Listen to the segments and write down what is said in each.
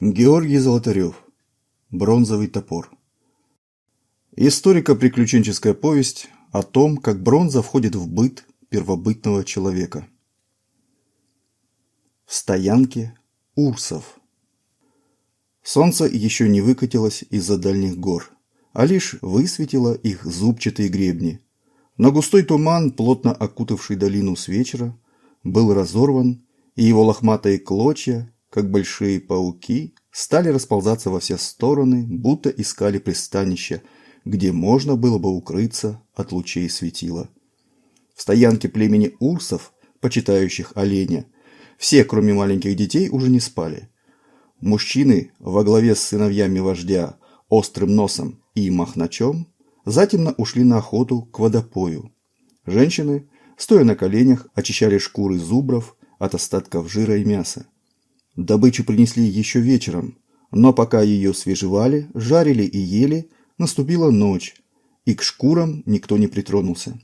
Георгий Золотарев. Бронзовый топор. Историко-приключенческая повесть о том, как бронза входит в быт первобытного человека. В стоянке Урсов. Солнце еще не выкатилось из-за дальних гор, а лишь высветило их зубчатые гребни. Но густой туман, плотно окутавший долину с вечера, был разорван, и его лохматые клочья – как большие пауки, стали расползаться во все стороны, будто искали пристанище, где можно было бы укрыться от лучей светила. В стоянке племени урсов, почитающих оленя, все, кроме маленьких детей, уже не спали. Мужчины во главе с сыновьями вождя, острым носом и махначом, затемно ушли на охоту к водопою. Женщины, стоя на коленях, очищали шкуры зубров от остатков жира и мяса. Добычу принесли еще вечером, но пока ее свежевали, жарили и ели, наступила ночь, и к шкурам никто не притронулся.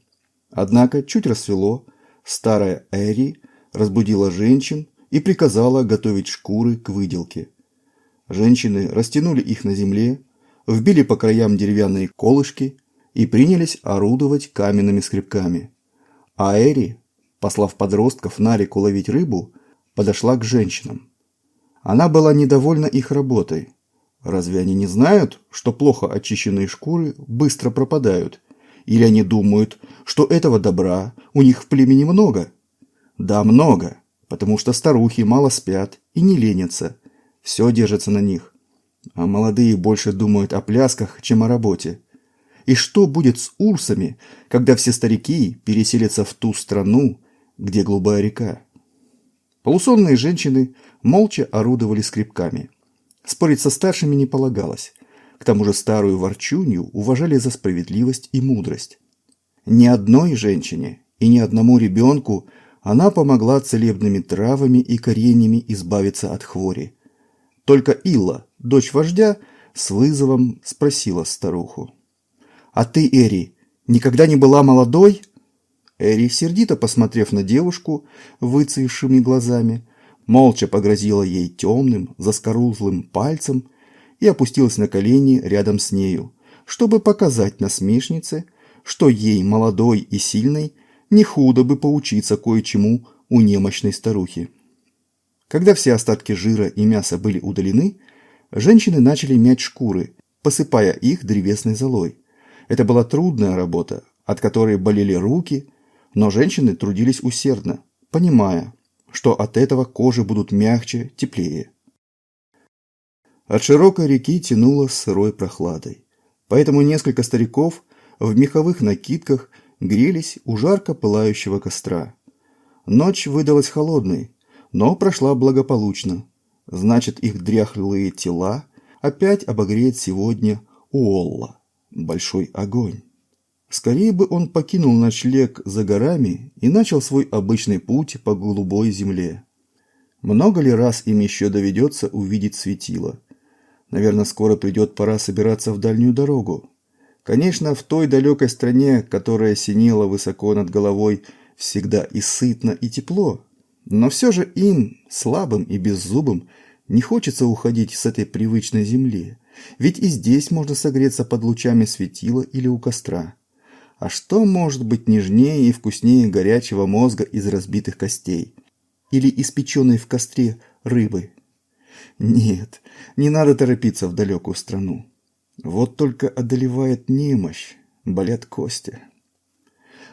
Однако чуть рассвело, старая Эри разбудила женщин и приказала готовить шкуры к выделке. Женщины растянули их на земле, вбили по краям деревянные колышки и принялись орудовать каменными скребками. А Эри, послав подростков на реку ловить рыбу, подошла к женщинам. Она была недовольна их работой. Разве они не знают, что плохо очищенные шкуры быстро пропадают? Или они думают, что этого добра у них в племени много? Да, много, потому что старухи мало спят и не ленятся. Все держится на них. А молодые больше думают о плясках, чем о работе. И что будет с урсами, когда все старики переселятся в ту страну, где глубая река? Полусонные женщины молча орудовали скребками. Спорить со старшими не полагалось. К тому же старую ворчунью уважали за справедливость и мудрость. Ни одной женщине и ни одному ребенку она помогла целебными травами и кореньями избавиться от хвори. Только Илла, дочь вождя, с вызовом спросила старуху. «А ты, Эри, никогда не была молодой?» Эри сердито посмотрев на девушку выцвевшими глазами, молча погрозила ей темным, заскорузлым пальцем и опустилась на колени рядом с нею, чтобы показать насмешнице, что ей, молодой и сильной, не худо бы поучиться кое-чему у немощной старухи. Когда все остатки жира и мяса были удалены, женщины начали мять шкуры, посыпая их древесной золой. Это была трудная работа, от которой болели руки, но женщины трудились усердно, понимая, что от этого кожи будут мягче, теплее. От широкой реки тянуло сырой прохладой, поэтому несколько стариков в меховых накидках грелись у жарко пылающего костра. Ночь выдалась холодной, но прошла благополучно. Значит, их дряхлые тела опять обогреет сегодня Уолла, большой огонь. Скорее бы он покинул ночлег за горами и начал свой обычный путь по голубой земле. Много ли раз им еще доведется увидеть светило? Наверное, скоро придет пора собираться в дальнюю дорогу. Конечно, в той далекой стране, которая синела высоко над головой, всегда и сытно, и тепло. Но все же им, слабым и беззубым, не хочется уходить с этой привычной земли. Ведь и здесь можно согреться под лучами светила или у костра. А что может быть нежнее и вкуснее горячего мозга из разбитых костей? Или испеченной в костре рыбы? Нет, не надо торопиться в далекую страну. Вот только одолевает немощь, болят кости.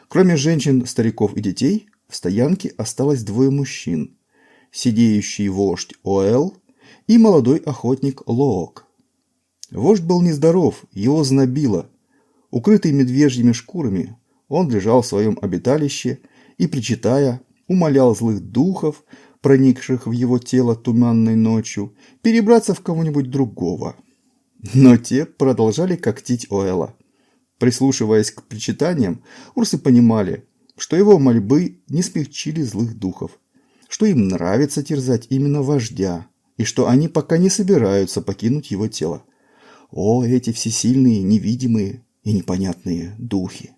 Кроме женщин, стариков и детей, в стоянке осталось двое мужчин. Сидеющий вождь Оэл и молодой охотник Лоок. Вождь был нездоров, его знобило, Укрытый медвежьими шкурами, он лежал в своем обиталище и, причитая, умолял злых духов, проникших в его тело туманной ночью, перебраться в кого-нибудь другого. Но те продолжали когтить Оэла. Прислушиваясь к причитаниям, урсы понимали, что его мольбы не смягчили злых духов, что им нравится терзать именно вождя, и что они пока не собираются покинуть его тело. О, эти всесильные, невидимые, и непонятные духи.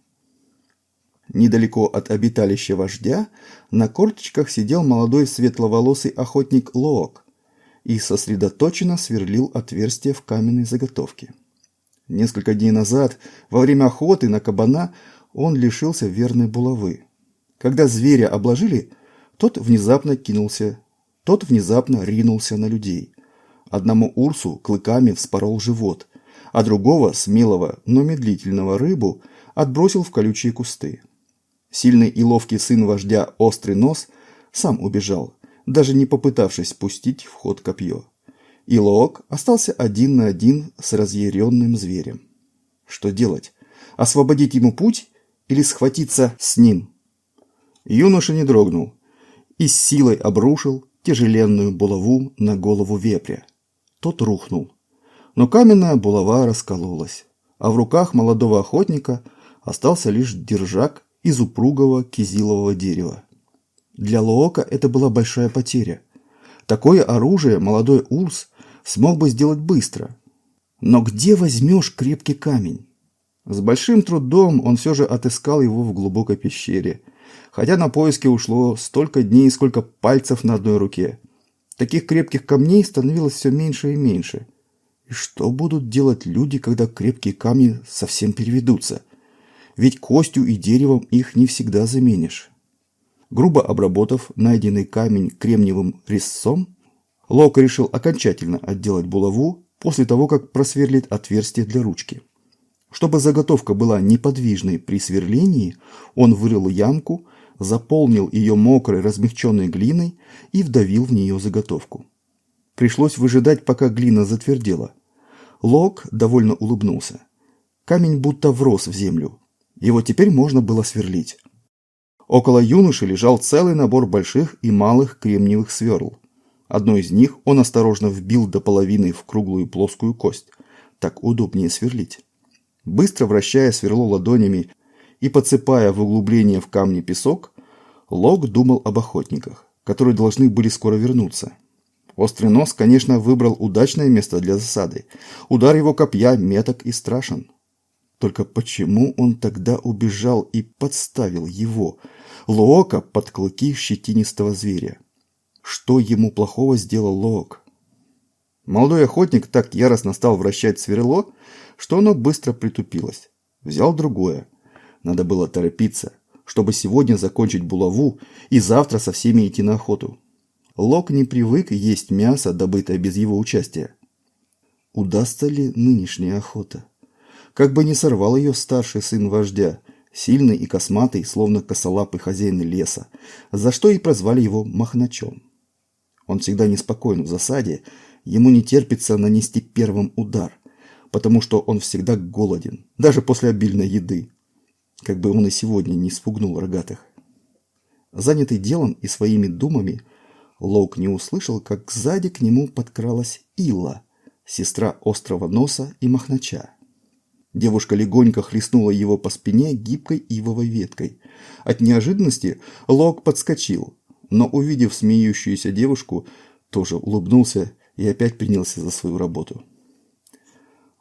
Недалеко от обиталища вождя на корточках сидел молодой светловолосый охотник Лоок и сосредоточенно сверлил отверстие в каменной заготовке. Несколько дней назад, во время охоты на кабана, он лишился верной булавы. Когда зверя обложили, тот внезапно кинулся, тот внезапно ринулся на людей. Одному урсу клыками вспорол живот – а другого, смелого, но медлительного рыбу, отбросил в колючие кусты. Сильный и ловкий сын вождя Острый Нос сам убежал, даже не попытавшись пустить в ход копье. И Лоок остался один на один с разъяренным зверем. Что делать? Освободить ему путь или схватиться с ним? Юноша не дрогнул и с силой обрушил тяжеленную булаву на голову вепря. Тот рухнул но каменная булава раскололась, а в руках молодого охотника остался лишь держак из упругого кизилового дерева. Для Лоока это была большая потеря. Такое оружие молодой Урс смог бы сделать быстро. Но где возьмешь крепкий камень? С большим трудом он все же отыскал его в глубокой пещере, хотя на поиски ушло столько дней, сколько пальцев на одной руке. Таких крепких камней становилось все меньше и меньше – и Что будут делать люди, когда крепкие камни совсем переведутся? Ведь костью и деревом их не всегда заменишь. Грубо обработав найденный камень кремниевым резцом, Лок решил окончательно отделать булаву после того, как просверлит отверстие для ручки. Чтобы заготовка была неподвижной при сверлении, он вырыл ямку, заполнил ее мокрой размягченной глиной и вдавил в нее заготовку. Пришлось выжидать, пока глина затвердела. Лок довольно улыбнулся. Камень будто врос в землю. Его теперь можно было сверлить. Около юноши лежал целый набор больших и малых кремниевых сверл. Одно из них он осторожно вбил до половины в круглую плоскую кость. Так удобнее сверлить. Быстро вращая сверло ладонями и подсыпая в углубление в камне песок, Лок думал об охотниках, которые должны были скоро вернуться. Острый нос, конечно, выбрал удачное место для засады. Удар его копья меток и страшен. Только почему он тогда убежал и подставил его, Лоока, под клыки щетинистого зверя? Что ему плохого сделал Лоок? Молодой охотник так яростно стал вращать сверло, что оно быстро притупилось. Взял другое. Надо было торопиться, чтобы сегодня закончить булаву и завтра со всеми идти на охоту. Лок не привык есть мясо, добытое без его участия. Удастся ли нынешняя охота? Как бы не сорвал ее старший сын вождя, сильный и косматый, словно косолапый хозяин леса, за что и прозвали его Махначом. Он всегда неспокоен в засаде, ему не терпится нанести первым удар, потому что он всегда голоден, даже после обильной еды. Как бы он и сегодня не спугнул рогатых. Занятый делом и своими думами – Лоук не услышал, как сзади к нему подкралась Илла, сестра острого носа и мохнача. Девушка легонько хлестнула его по спине гибкой ивовой веткой. От неожиданности Лок подскочил, но, увидев смеющуюся девушку, тоже улыбнулся и опять принялся за свою работу.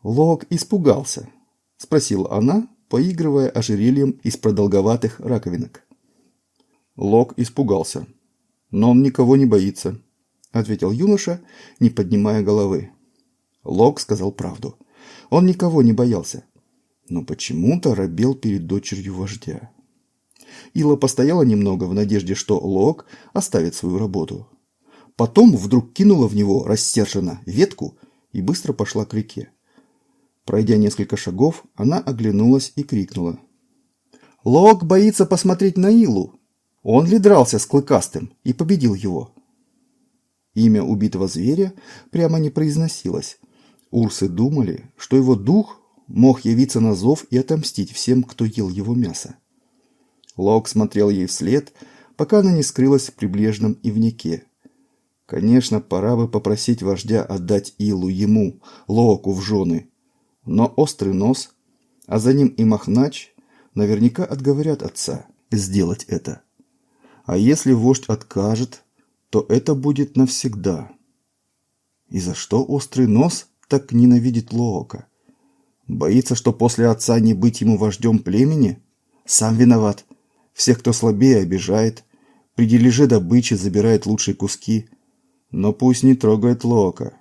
Лок испугался, спросила она, поигрывая ожерельем из продолговатых раковинок. Лок испугался, но он никого не боится, ответил юноша, не поднимая головы. Лок сказал правду. Он никого не боялся, но почему-то робел перед дочерью вождя. Ила постояла немного в надежде, что Лок оставит свою работу. Потом вдруг кинула в него рассерженно ветку и быстро пошла к реке. Пройдя несколько шагов, она оглянулась и крикнула. «Лок боится посмотреть на Илу. Он ли дрался с Клыкастым и победил его? Имя убитого зверя прямо не произносилось. Урсы думали, что его дух мог явиться на зов и отомстить всем, кто ел его мясо. Лок смотрел ей вслед, пока она не скрылась в прибрежном ивнике. Конечно, пора бы попросить вождя отдать Илу ему, Локу в жены. Но острый нос, а за ним и Махнач, наверняка отговорят отца сделать это. А если вождь откажет, то это будет навсегда. И за что острый нос так ненавидит Лоока? Боится, что после отца не быть ему вождем племени? Сам виноват. Всех, кто слабее, обижает. При дележе добычи забирает лучшие куски. Но пусть не трогает Лоока.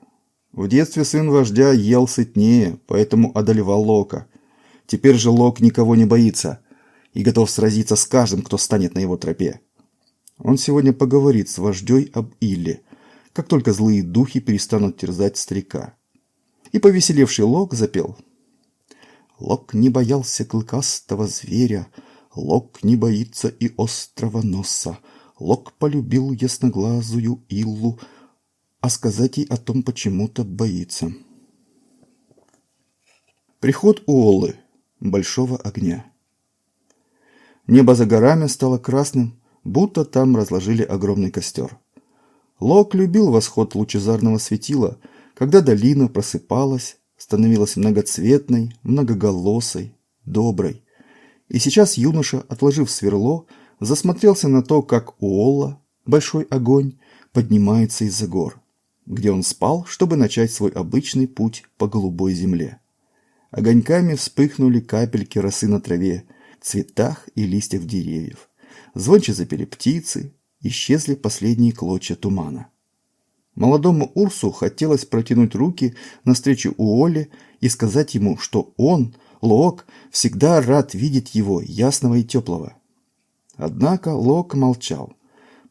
В детстве сын вождя ел сытнее, поэтому одолевал Лока. Теперь же Лок никого не боится и готов сразиться с каждым, кто станет на его тропе. Он сегодня поговорит с вождей об Илле, как только злые духи перестанут терзать старика. И повеселевший Лок запел. Лок не боялся клыкастого зверя, Лок не боится и острого носа, Лок полюбил ясноглазую Иллу, а сказать ей о том почему-то боится. Приход Уоллы, большого огня. Небо за горами стало красным, будто там разложили огромный костер. Лок любил восход лучезарного светила, когда долина просыпалась, становилась многоцветной, многоголосой, доброй. И сейчас юноша, отложив сверло, засмотрелся на то, как Уолла, большой огонь, поднимается из-за гор, где он спал, чтобы начать свой обычный путь по голубой земле. Огоньками вспыхнули капельки росы на траве, цветах и листьях деревьев звонче запели птицы, исчезли последние клочья тумана. Молодому Урсу хотелось протянуть руки навстречу Уоле и сказать ему, что он, Лок, всегда рад видеть его ясного и теплого. Однако Лок молчал,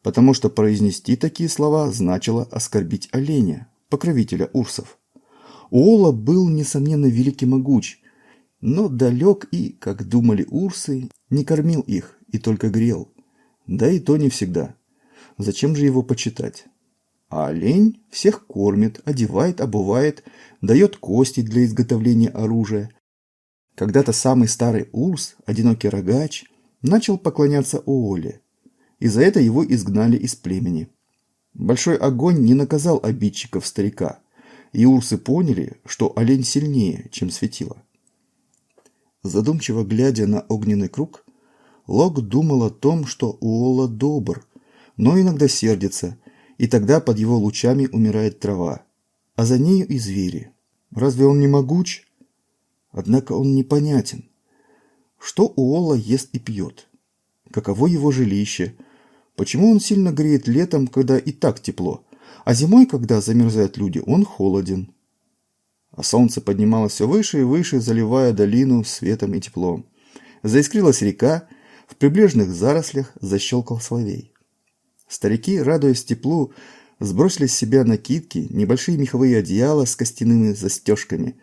потому что произнести такие слова значило оскорбить оленя, покровителя Урсов. Уола был, несомненно, великий могуч, но далек и, как думали Урсы, не кормил их и только грел. Да и то не всегда. Зачем же его почитать? А олень всех кормит, одевает, обувает, дает кости для изготовления оружия. Когда-то самый старый Урс, одинокий рогач, начал поклоняться Ооле. И за это его изгнали из племени. Большой огонь не наказал обидчиков старика, и урсы поняли, что олень сильнее, чем светило. Задумчиво глядя на огненный круг, Лок думал о том, что Уолла добр, но иногда сердится, и тогда под его лучами умирает трава, а за нею и звери. Разве он не могуч? Однако он непонятен. Что Уолла ест и пьет? Каково его жилище? Почему он сильно греет летом, когда и так тепло, а зимой, когда замерзают люди, он холоден? А солнце поднималось все выше и выше, заливая долину светом и теплом. Заискрилась река, в прибрежных зарослях защелкал соловей. Старики, радуясь теплу, сбросили с себя накидки, небольшие меховые одеяла с костяными застежками,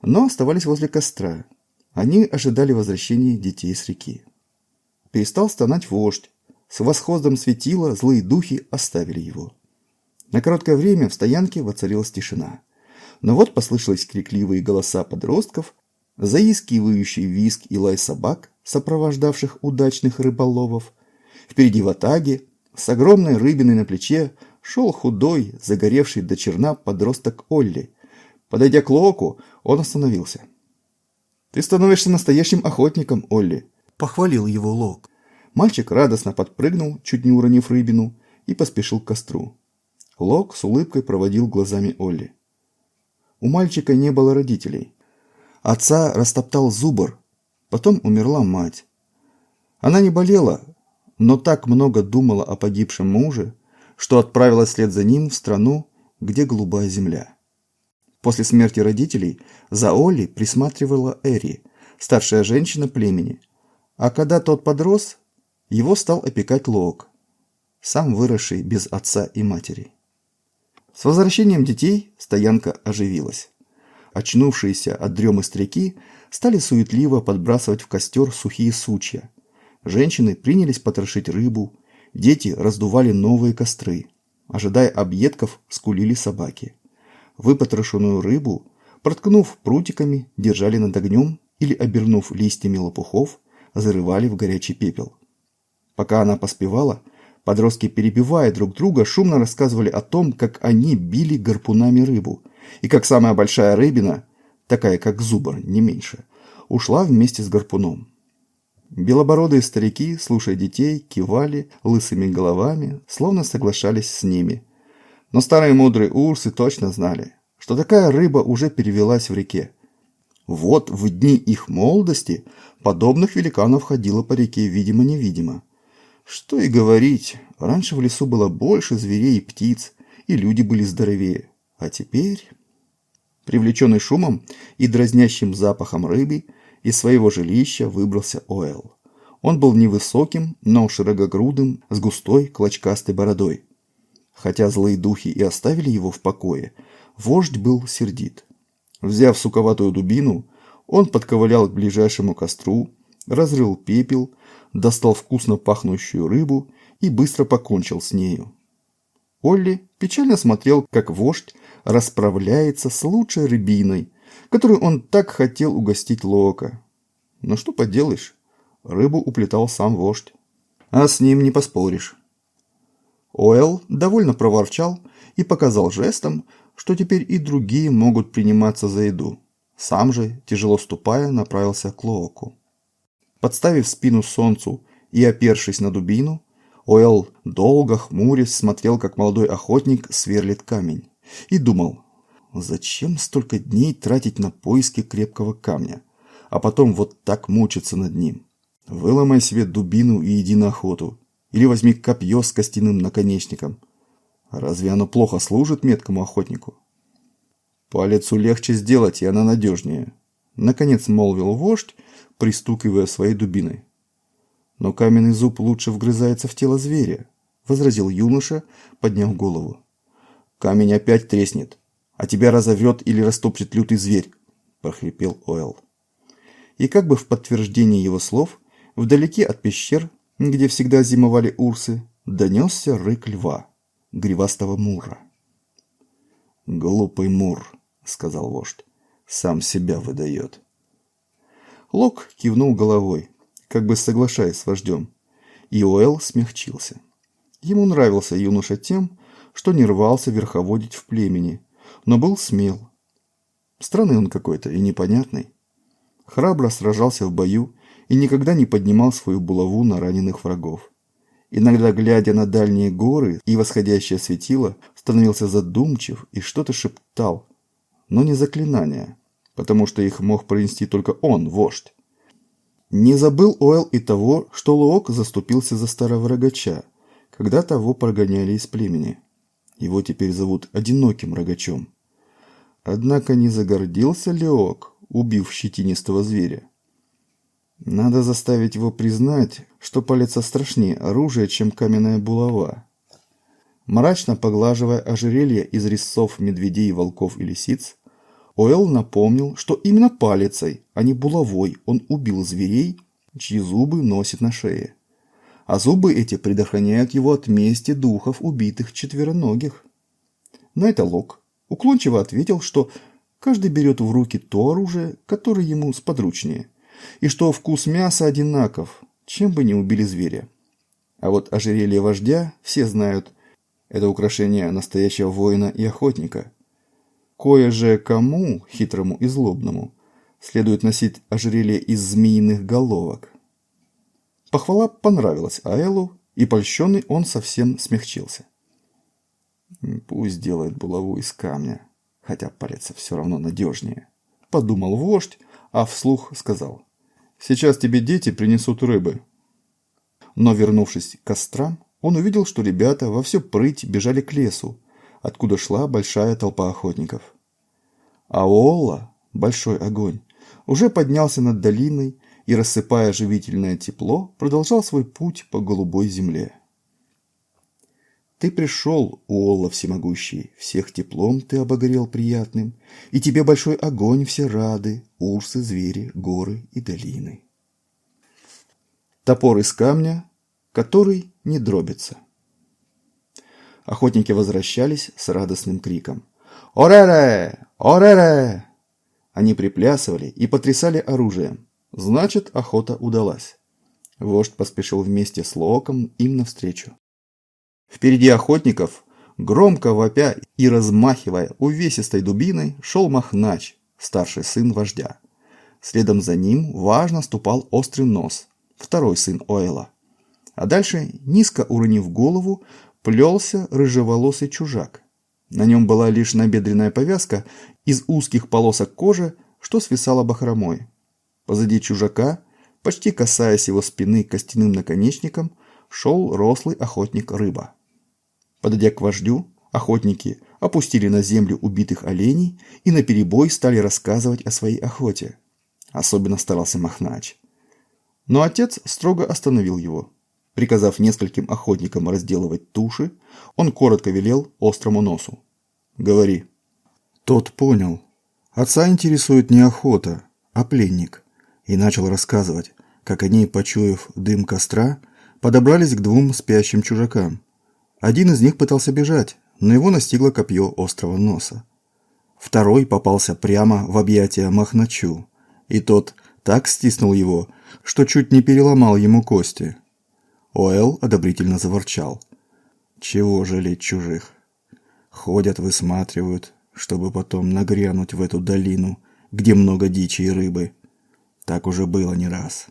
но оставались возле костра. Они ожидали возвращения детей с реки. Перестал стонать вождь. С восходом светила злые духи оставили его. На короткое время в стоянке воцарилась тишина. Но вот послышались крикливые голоса подростков, заискивающий виск и лай собак, сопровождавших удачных рыболовов. Впереди в атаге, с огромной рыбиной на плече, шел худой, загоревший до черна подросток Олли. Подойдя к Локу, он остановился. «Ты становишься настоящим охотником, Олли», – похвалил его Лок. Мальчик радостно подпрыгнул, чуть не уронив рыбину, и поспешил к костру. Лок с улыбкой проводил глазами Олли. У мальчика не было родителей – Отца растоптал зубр, потом умерла мать. Она не болела, но так много думала о погибшем муже, что отправилась вслед за ним в страну, где голубая земля. После смерти родителей за Олли присматривала Эри, старшая женщина племени, а когда тот подрос, его стал опекать Лок, сам выросший без отца и матери. С возвращением детей стоянка оживилась очнувшиеся от дремы стряки, стали суетливо подбрасывать в костер сухие сучья. Женщины принялись потрошить рыбу, дети раздували новые костры. Ожидая объедков, скулили собаки. Выпотрошенную рыбу, проткнув прутиками, держали над огнем или, обернув листьями лопухов, зарывали в горячий пепел. Пока она поспевала, подростки, перебивая друг друга, шумно рассказывали о том, как они били гарпунами рыбу – и как самая большая рыбина, такая как зубр, не меньше, ушла вместе с гарпуном. Белобородые старики, слушая детей, кивали лысыми головами, словно соглашались с ними. Но старые мудрые урсы точно знали, что такая рыба уже перевелась в реке. Вот в дни их молодости подобных великанов ходило по реке видимо-невидимо. Что и говорить, раньше в лесу было больше зверей и птиц, и люди были здоровее. А теперь... Привлеченный шумом и дразнящим запахом рыбы, из своего жилища выбрался Оэл. Он был невысоким, но широкогрудым, с густой клочкастой бородой. Хотя злые духи и оставили его в покое, вождь был сердит. Взяв суковатую дубину, он подковылял к ближайшему костру, разрыл пепел, достал вкусно пахнущую рыбу и быстро покончил с нею. Олли печально смотрел, как вождь расправляется с лучшей рыбиной, которую он так хотел угостить Лока. Но что поделаешь, рыбу уплетал сам вождь. А с ним не поспоришь. Оэл довольно проворчал и показал жестом, что теперь и другие могут приниматься за еду. Сам же, тяжело ступая, направился к Лооку. Подставив спину солнцу и опершись на дубину, Оэл долго хмурясь смотрел, как молодой охотник сверлит камень, и думал, зачем столько дней тратить на поиски крепкого камня, а потом вот так мучиться над ним. Выломай себе дубину и иди на охоту. Или возьми копье с костяным наконечником. Разве оно плохо служит меткому охотнику? Палецу легче сделать, и она надежнее. Наконец молвил вождь, пристукивая своей дубиной. Но каменный зуб лучше вгрызается в тело зверя, возразил юноша, подняв голову. Камень опять треснет, а тебя разорвет или растопчет лютый зверь, прохрипел Ойл. И как бы в подтверждение его слов, вдалеке от пещер, где всегда зимовали урсы, донесся рык льва, гривастого мура. «Глупый мур», — сказал вождь, — «сам себя выдает». Лок кивнул головой, как бы соглашаясь с вождем, и Уэлл смягчился. Ему нравился юноша тем, что не рвался верховодить в племени, но был смел. Странный он какой-то и непонятный. Храбро сражался в бою и никогда не поднимал свою булаву на раненых врагов. Иногда, глядя на дальние горы и восходящее светило, становился задумчив и что-то шептал, но не заклинания, потому что их мог пронести только он, вождь. Не забыл Ойл и того, что Луок заступился за старого рогача, когда того прогоняли из племени. Его теперь зовут Одиноким Рогачом. Однако не загордился Леок, убив щетинистого зверя? Надо заставить его признать, что палится страшнее оружие, чем каменная булава. Мрачно поглаживая ожерелье из резцов медведей, волков и лисиц, Оэл напомнил, что именно палицей, а не булавой, он убил зверей, чьи зубы носит на шее а зубы эти предохраняют его от мести духов, убитых четвероногих. На это Лок уклончиво ответил, что каждый берет в руки то оружие, которое ему сподручнее, и что вкус мяса одинаков, чем бы ни убили зверя. А вот ожерелье вождя все знают, это украшение настоящего воина и охотника. Кое же кому, хитрому и злобному, следует носить ожерелье из змеиных головок. Похвала понравилась Аэлу, и польщенный он совсем смягчился. «Пусть делает булаву из камня, хотя палец все равно надежнее», – подумал вождь, а вслух сказал. «Сейчас тебе дети принесут рыбы». Но, вернувшись к кострам, он увидел, что ребята во все прыть бежали к лесу, откуда шла большая толпа охотников. А Олла, большой огонь, уже поднялся над долиной, и, рассыпая живительное тепло, продолжал свой путь по голубой земле. Ты пришел, Уолла всемогущий, всех теплом ты обогрел приятным, и тебе большой огонь все рады, урсы, звери, горы и долины. Топор из камня, который не дробится. Охотники возвращались с радостным криком. «Орере! Орере!» Они приплясывали и потрясали оружием. Значит, охота удалась. Вождь поспешил вместе с Локом им навстречу. Впереди охотников, громко вопя и размахивая увесистой дубиной, шел Махнач, старший сын вождя. Следом за ним важно ступал острый нос, второй сын Оэла. А дальше, низко уронив голову, плелся рыжеволосый чужак. На нем была лишь набедренная повязка из узких полосок кожи, что свисала бахромой. Позади чужака, почти касаясь его спины костяным наконечником, шел рослый охотник-рыба. Подойдя к вождю, охотники опустили на землю убитых оленей и наперебой стали рассказывать о своей охоте. Особенно старался Махнач. Но отец строго остановил его. Приказав нескольким охотникам разделывать туши, он коротко велел острому носу. «Говори». Тот понял. Отца интересует не охота, а пленник и начал рассказывать, как они, почуяв дым костра, подобрались к двум спящим чужакам. Один из них пытался бежать, но его настигло копье острого носа. Второй попался прямо в объятия Махначу, и тот так стиснул его, что чуть не переломал ему кости. Оэл одобрительно заворчал. «Чего жалеть чужих? Ходят, высматривают, чтобы потом нагрянуть в эту долину, где много дичи и рыбы». Так уже было не раз.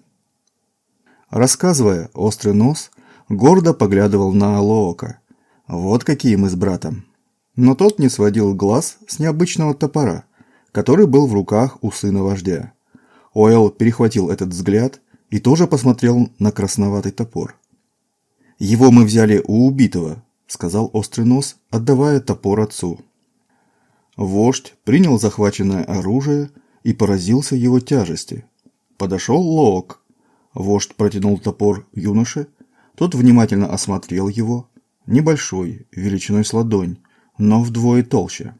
Рассказывая, острый нос гордо поглядывал на Алоока. Вот какие мы с братом. Но тот не сводил глаз с необычного топора, который был в руках у сына вождя. Ойл перехватил этот взгляд и тоже посмотрел на красноватый топор. «Его мы взяли у убитого», – сказал острый нос, отдавая топор отцу. Вождь принял захваченное оружие и поразился его тяжести подошел Лок. Вождь протянул топор юноше. Тот внимательно осмотрел его. Небольшой, величиной с ладонь, но вдвое толще.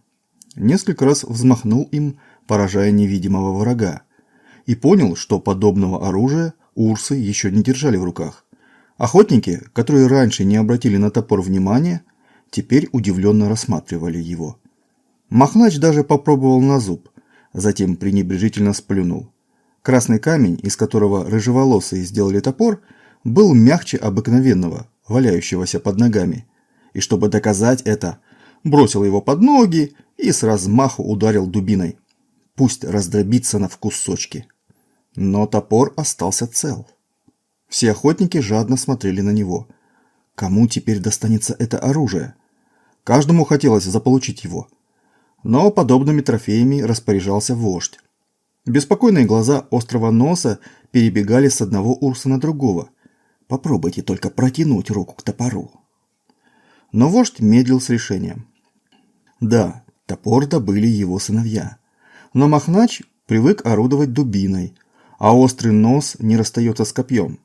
Несколько раз взмахнул им, поражая невидимого врага. И понял, что подобного оружия урсы еще не держали в руках. Охотники, которые раньше не обратили на топор внимания, теперь удивленно рассматривали его. Махнач даже попробовал на зуб, затем пренебрежительно сплюнул. Красный камень, из которого рыжеволосые сделали топор, был мягче обыкновенного, валяющегося под ногами. И чтобы доказать это, бросил его под ноги и с размаху ударил дубиной. Пусть раздробится на кусочки. Но топор остался цел. Все охотники жадно смотрели на него. Кому теперь достанется это оружие? Каждому хотелось заполучить его. Но подобными трофеями распоряжался вождь. Беспокойные глаза острого носа перебегали с одного урса на другого. Попробуйте только протянуть руку к топору. Но вождь медлил с решением. Да, топор добыли его сыновья. Но Махнач привык орудовать дубиной, а острый нос не расстается с копьем.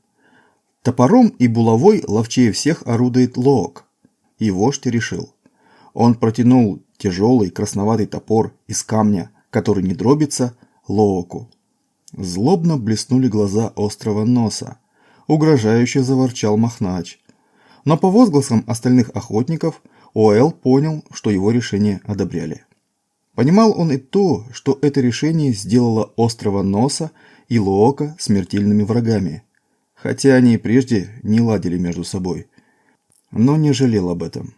Топором и булавой ловчее всех орудует лог. И вождь решил. Он протянул тяжелый красноватый топор из камня, который не дробится, Лооку. Злобно блеснули глаза острого носа. Угрожающе заворчал Махнач. Но по возгласам остальных охотников Оэл понял, что его решение одобряли. Понимал он и то, что это решение сделало острого носа и Лоока смертельными врагами, хотя они и прежде не ладили между собой. Но не жалел об этом.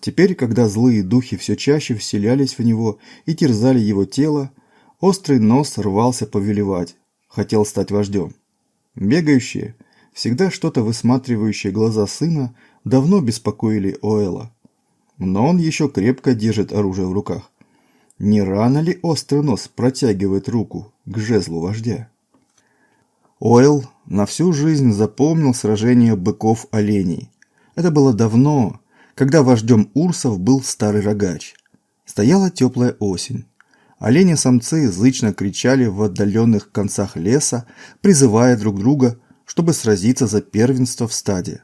Теперь, когда злые духи все чаще вселялись в него и терзали его тело, Острый нос рвался повелевать, хотел стать вождем. Бегающие, всегда что-то высматривающие глаза сына давно беспокоили Оэла. Но он еще крепко держит оружие в руках. Не рано ли острый нос протягивает руку к жезлу вождя? Оэл на всю жизнь запомнил сражение быков-оленей. Это было давно, когда вождем урсов был старый рогач. Стояла теплая осень. Олени-самцы зычно кричали в отдаленных концах леса, призывая друг друга, чтобы сразиться за первенство в стаде.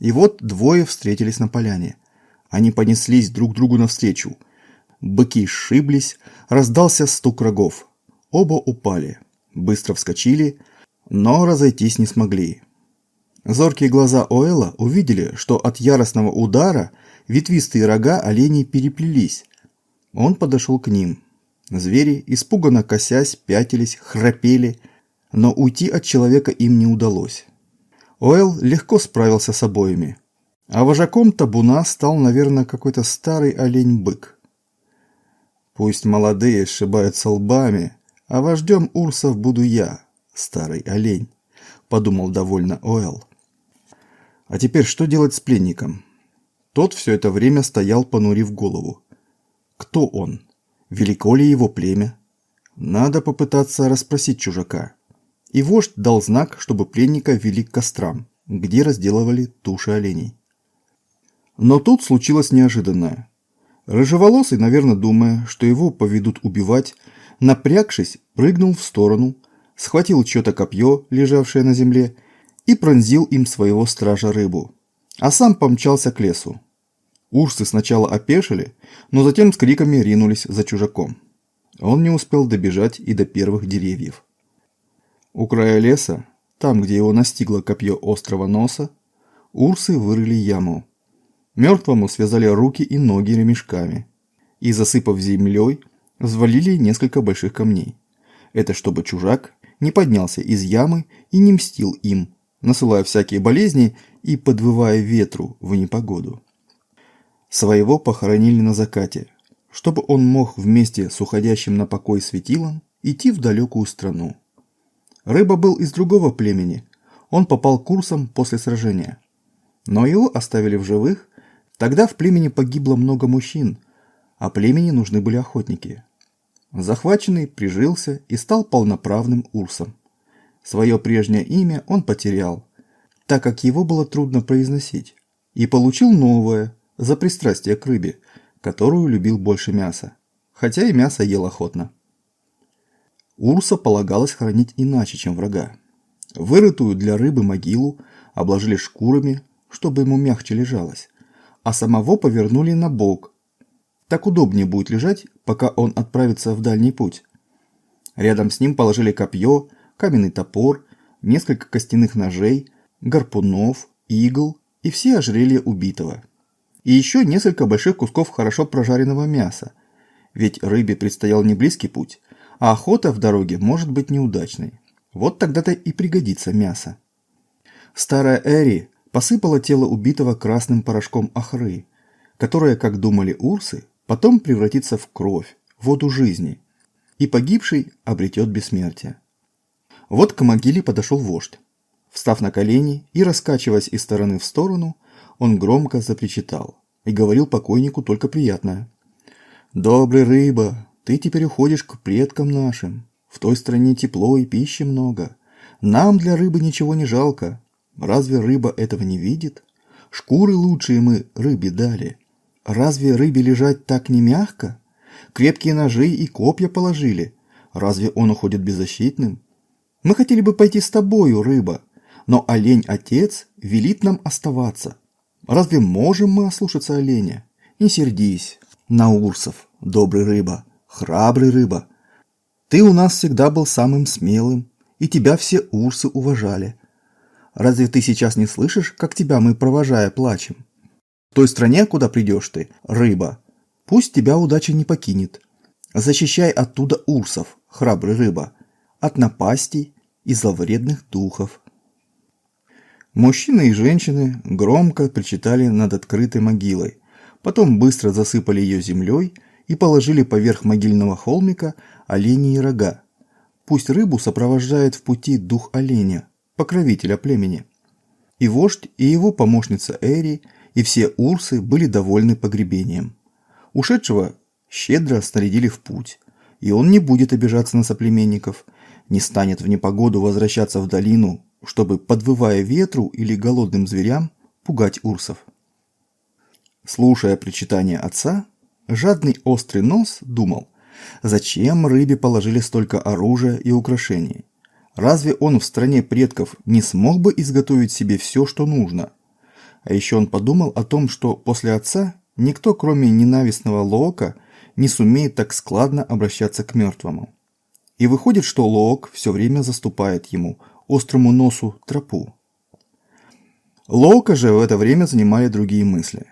И вот двое встретились на поляне. Они понеслись друг другу навстречу. Быки сшиблись, раздался стук рогов. Оба упали, быстро вскочили, но разойтись не смогли. Зоркие глаза Оэла увидели, что от яростного удара ветвистые рога оленей переплелись. Он подошел к ним. Звери испуганно косясь, пятились, храпели, но уйти от человека им не удалось. Ойл легко справился с обоими. А вожаком табуна стал, наверное, какой-то старый олень-бык. Пусть молодые сшибаются лбами, а вождем урсов буду я, старый олень, подумал довольно Оэл. А теперь что делать с пленником? Тот все это время стоял, понурив голову. Кто он? Велико ли его племя? Надо попытаться расспросить чужака. И вождь дал знак, чтобы пленника вели к кострам, где разделывали туши оленей. Но тут случилось неожиданное. Рыжеволосый, наверное, думая, что его поведут убивать, напрягшись, прыгнул в сторону, схватил чье-то копье, лежавшее на земле, и пронзил им своего стража рыбу, а сам помчался к лесу. Урсы сначала опешили, но затем с криками ринулись за чужаком. Он не успел добежать и до первых деревьев. У края леса, там, где его настигло копье острого носа, урсы вырыли яму. Мертвому связали руки и ноги ремешками и, засыпав землей, взвалили несколько больших камней. Это чтобы чужак не поднялся из ямы и не мстил им, насылая всякие болезни и подвывая ветру в непогоду своего похоронили на закате, чтобы он мог вместе с уходящим на покой светилом идти в далекую страну. Рыба был из другого племени, он попал курсом после сражения. Но его оставили в живых, тогда в племени погибло много мужчин, а племени нужны были охотники. Захваченный прижился и стал полноправным урсом. Свое прежнее имя он потерял, так как его было трудно произносить, и получил новое – за пристрастие к рыбе, которую любил больше мяса, хотя и мясо ел охотно. Урса полагалось хранить иначе, чем врага. Вырытую для рыбы могилу обложили шкурами, чтобы ему мягче лежалось, а самого повернули на бок. Так удобнее будет лежать, пока он отправится в дальний путь. Рядом с ним положили копье, каменный топор, несколько костяных ножей, гарпунов, игл и все ожерелья убитого и еще несколько больших кусков хорошо прожаренного мяса. Ведь рыбе предстоял не близкий путь, а охота в дороге может быть неудачной. Вот тогда-то и пригодится мясо. Старая Эри посыпала тело убитого красным порошком охры, которая, как думали урсы, потом превратится в кровь, воду жизни, и погибший обретет бессмертие. Вот к могиле подошел вождь. Встав на колени и раскачиваясь из стороны в сторону – он громко запричитал и говорил покойнику только приятное. «Добрый рыба, ты теперь уходишь к предкам нашим. В той стране тепло и пищи много. Нам для рыбы ничего не жалко. Разве рыба этого не видит? Шкуры лучшие мы рыбе дали. Разве рыбе лежать так не мягко? Крепкие ножи и копья положили. Разве он уходит беззащитным? Мы хотели бы пойти с тобою, рыба, но олень-отец велит нам оставаться. Разве можем мы ослушаться оленя? Не сердись, на урсов, добрый рыба, храбрый рыба. Ты у нас всегда был самым смелым, и тебя все урсы уважали. Разве ты сейчас не слышишь, как тебя мы, провожая, плачем? В той стране, куда придешь ты, рыба, пусть тебя удача не покинет. Защищай оттуда урсов, храбрый рыба, от напастей и зловредных духов. Мужчины и женщины громко причитали над открытой могилой, потом быстро засыпали ее землей и положили поверх могильного холмика оленей рога. Пусть рыбу сопровождает в пути дух оленя, покровителя племени. И вождь, и его помощница Эри, и все урсы были довольны погребением. Ушедшего щедро снарядили в путь, и он не будет обижаться на соплеменников, не станет в непогоду возвращаться в долину, чтобы, подвывая ветру или голодным зверям, пугать урсов. Слушая причитание отца, жадный острый нос думал, зачем рыбе положили столько оружия и украшений? Разве он в стране предков не смог бы изготовить себе все, что нужно? А еще он подумал о том, что после отца никто, кроме ненавистного Лоока, не сумеет так складно обращаться к мертвому. И выходит, что Лок все время заступает ему – острому носу тропу. Лоука же в это время занимали другие мысли.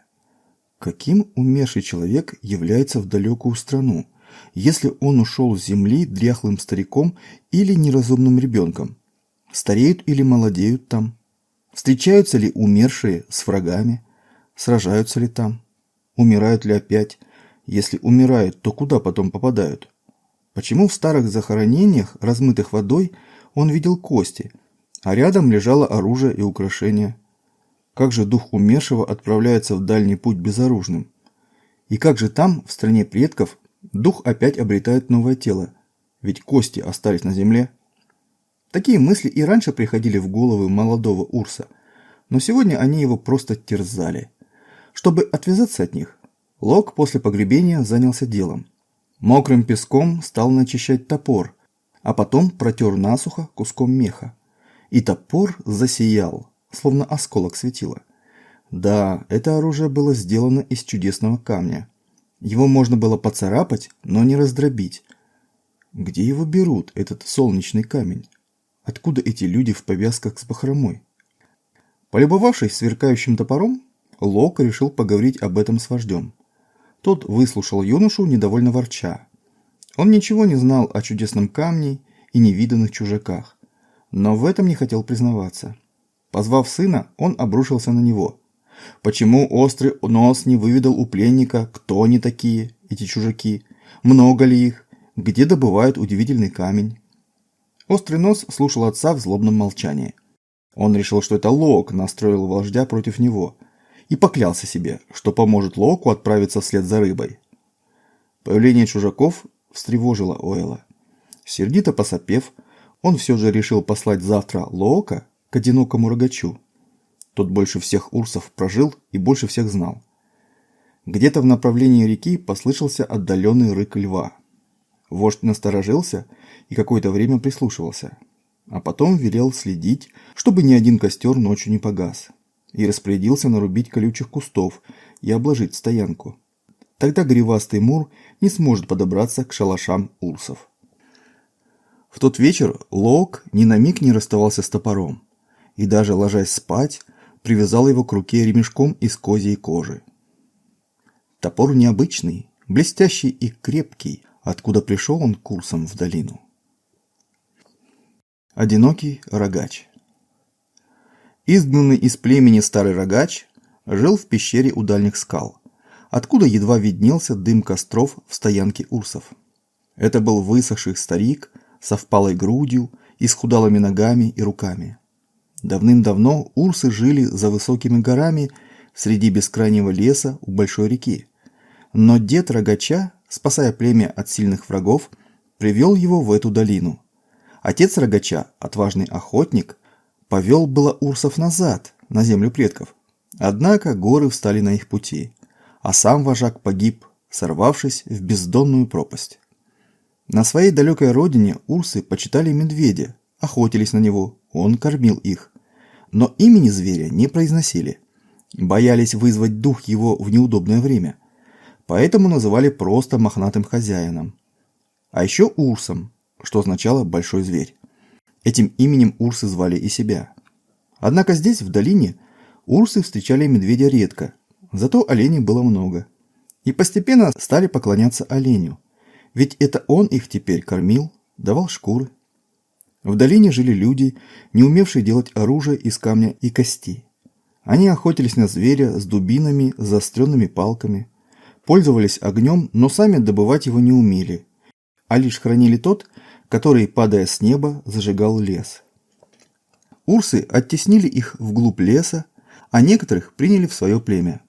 Каким умерший человек является в далекую страну, если он ушел с земли дряхлым стариком или неразумным ребенком? Стареют или молодеют там? Встречаются ли умершие с врагами? Сражаются ли там? Умирают ли опять? Если умирают, то куда потом попадают? Почему в старых захоронениях, размытых водой, он видел кости, а рядом лежало оружие и украшения. Как же дух умершего отправляется в дальний путь безоружным? И как же там, в стране предков, дух опять обретает новое тело? Ведь кости остались на земле. Такие мысли и раньше приходили в головы молодого Урса, но сегодня они его просто терзали. Чтобы отвязаться от них, Лок после погребения занялся делом. Мокрым песком стал начищать топор – а потом протер насухо куском меха. И топор засиял, словно осколок светила. Да, это оружие было сделано из чудесного камня. Его можно было поцарапать, но не раздробить. Где его берут, этот солнечный камень? Откуда эти люди в повязках с бахромой? Полюбовавшись сверкающим топором, Лок решил поговорить об этом с вождем. Тот выслушал юношу, недовольно ворча. Он ничего не знал о чудесном камне и невиданных чужаках, но в этом не хотел признаваться. Позвав сына, он обрушился на него. Почему острый нос не выведал у пленника, кто они такие, эти чужаки, много ли их, где добывают удивительный камень? Острый нос слушал отца в злобном молчании. Он решил, что это Лок настроил вождя против него, и поклялся себе, что поможет Локу отправиться вслед за рыбой. Появление чужаков встревожила Ойла. Сердито посопев, он все же решил послать завтра Лоока к одинокому рогачу. Тот больше всех урсов прожил и больше всех знал. Где-то в направлении реки послышался отдаленный рык льва. Вождь насторожился и какое-то время прислушивался, а потом велел следить, чтобы ни один костер ночью не погас, и распорядился нарубить колючих кустов и обложить стоянку. Тогда гривастый Мур не сможет подобраться к шалашам урсов. В тот вечер Лок ни на миг не расставался с топором, и даже ложась спать, привязал его к руке ремешком из козьей кожи. Топор необычный, блестящий и крепкий, откуда пришел он курсом в долину. Одинокий рогач Изгнанный из племени старый рогач жил в пещере у дальних скал откуда едва виднелся дым костров в стоянке урсов. Это был высохший старик со впалой грудью и с худалыми ногами и руками. Давным-давно урсы жили за высокими горами среди бескрайнего леса у большой реки. Но дед Рогача, спасая племя от сильных врагов, привел его в эту долину. Отец Рогача, отважный охотник, повел было урсов назад, на землю предков. Однако горы встали на их пути а сам вожак погиб, сорвавшись в бездонную пропасть. На своей далекой родине урсы почитали медведя, охотились на него, он кормил их. Но имени зверя не произносили. Боялись вызвать дух его в неудобное время. Поэтому называли просто мохнатым хозяином. А еще урсом, что означало «большой зверь». Этим именем урсы звали и себя. Однако здесь, в долине, урсы встречали медведя редко, Зато оленей было много. И постепенно стали поклоняться оленю. Ведь это он их теперь кормил, давал шкуры. В долине жили люди, не умевшие делать оружие из камня и кости. Они охотились на зверя с дубинами, заостренными палками. Пользовались огнем, но сами добывать его не умели. А лишь хранили тот, который, падая с неба, зажигал лес. Урсы оттеснили их вглубь леса, а некоторых приняли в свое племя.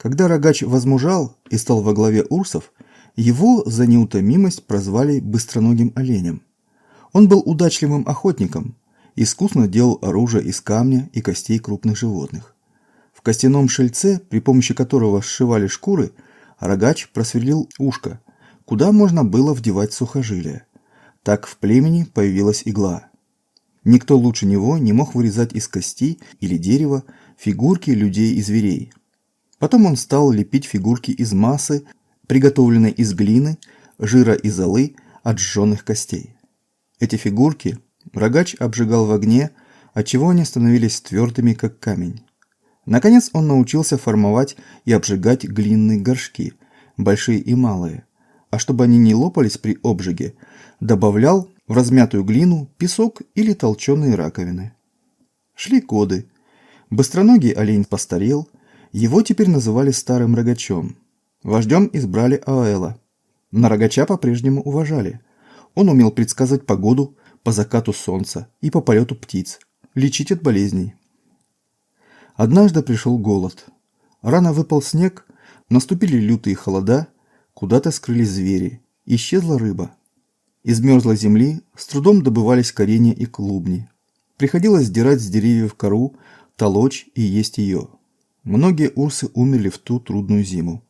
Когда рогач возмужал и стал во главе урсов, его за неутомимость прозвали быстроногим оленем. Он был удачливым охотником, искусно делал оружие из камня и костей крупных животных. В костяном шельце, при помощи которого сшивали шкуры, рогач просверлил ушко, куда можно было вдевать сухожилия. Так в племени появилась игла. Никто лучше него не мог вырезать из костей или дерева фигурки людей и зверей – Потом он стал лепить фигурки из массы, приготовленной из глины, жира и золы, от сжженных костей. Эти фигурки рогач обжигал в огне, отчего они становились твердыми, как камень. Наконец он научился формовать и обжигать глинные горшки, большие и малые, а чтобы они не лопались при обжиге, добавлял в размятую глину песок или толченые раковины. Шли годы. Быстроногий олень постарел – его теперь называли старым рогачом. Вождем избрали Аэла. На рогача по-прежнему уважали. Он умел предсказывать погоду по закату солнца и по полету птиц, лечить от болезней. Однажды пришел голод. Рано выпал снег, наступили лютые холода, куда-то скрылись звери, исчезла рыба. Из мерзлой земли с трудом добывались коренья и клубни. Приходилось сдирать с деревьев кору, толочь и есть ее. Многие урсы умерли в ту трудную зиму.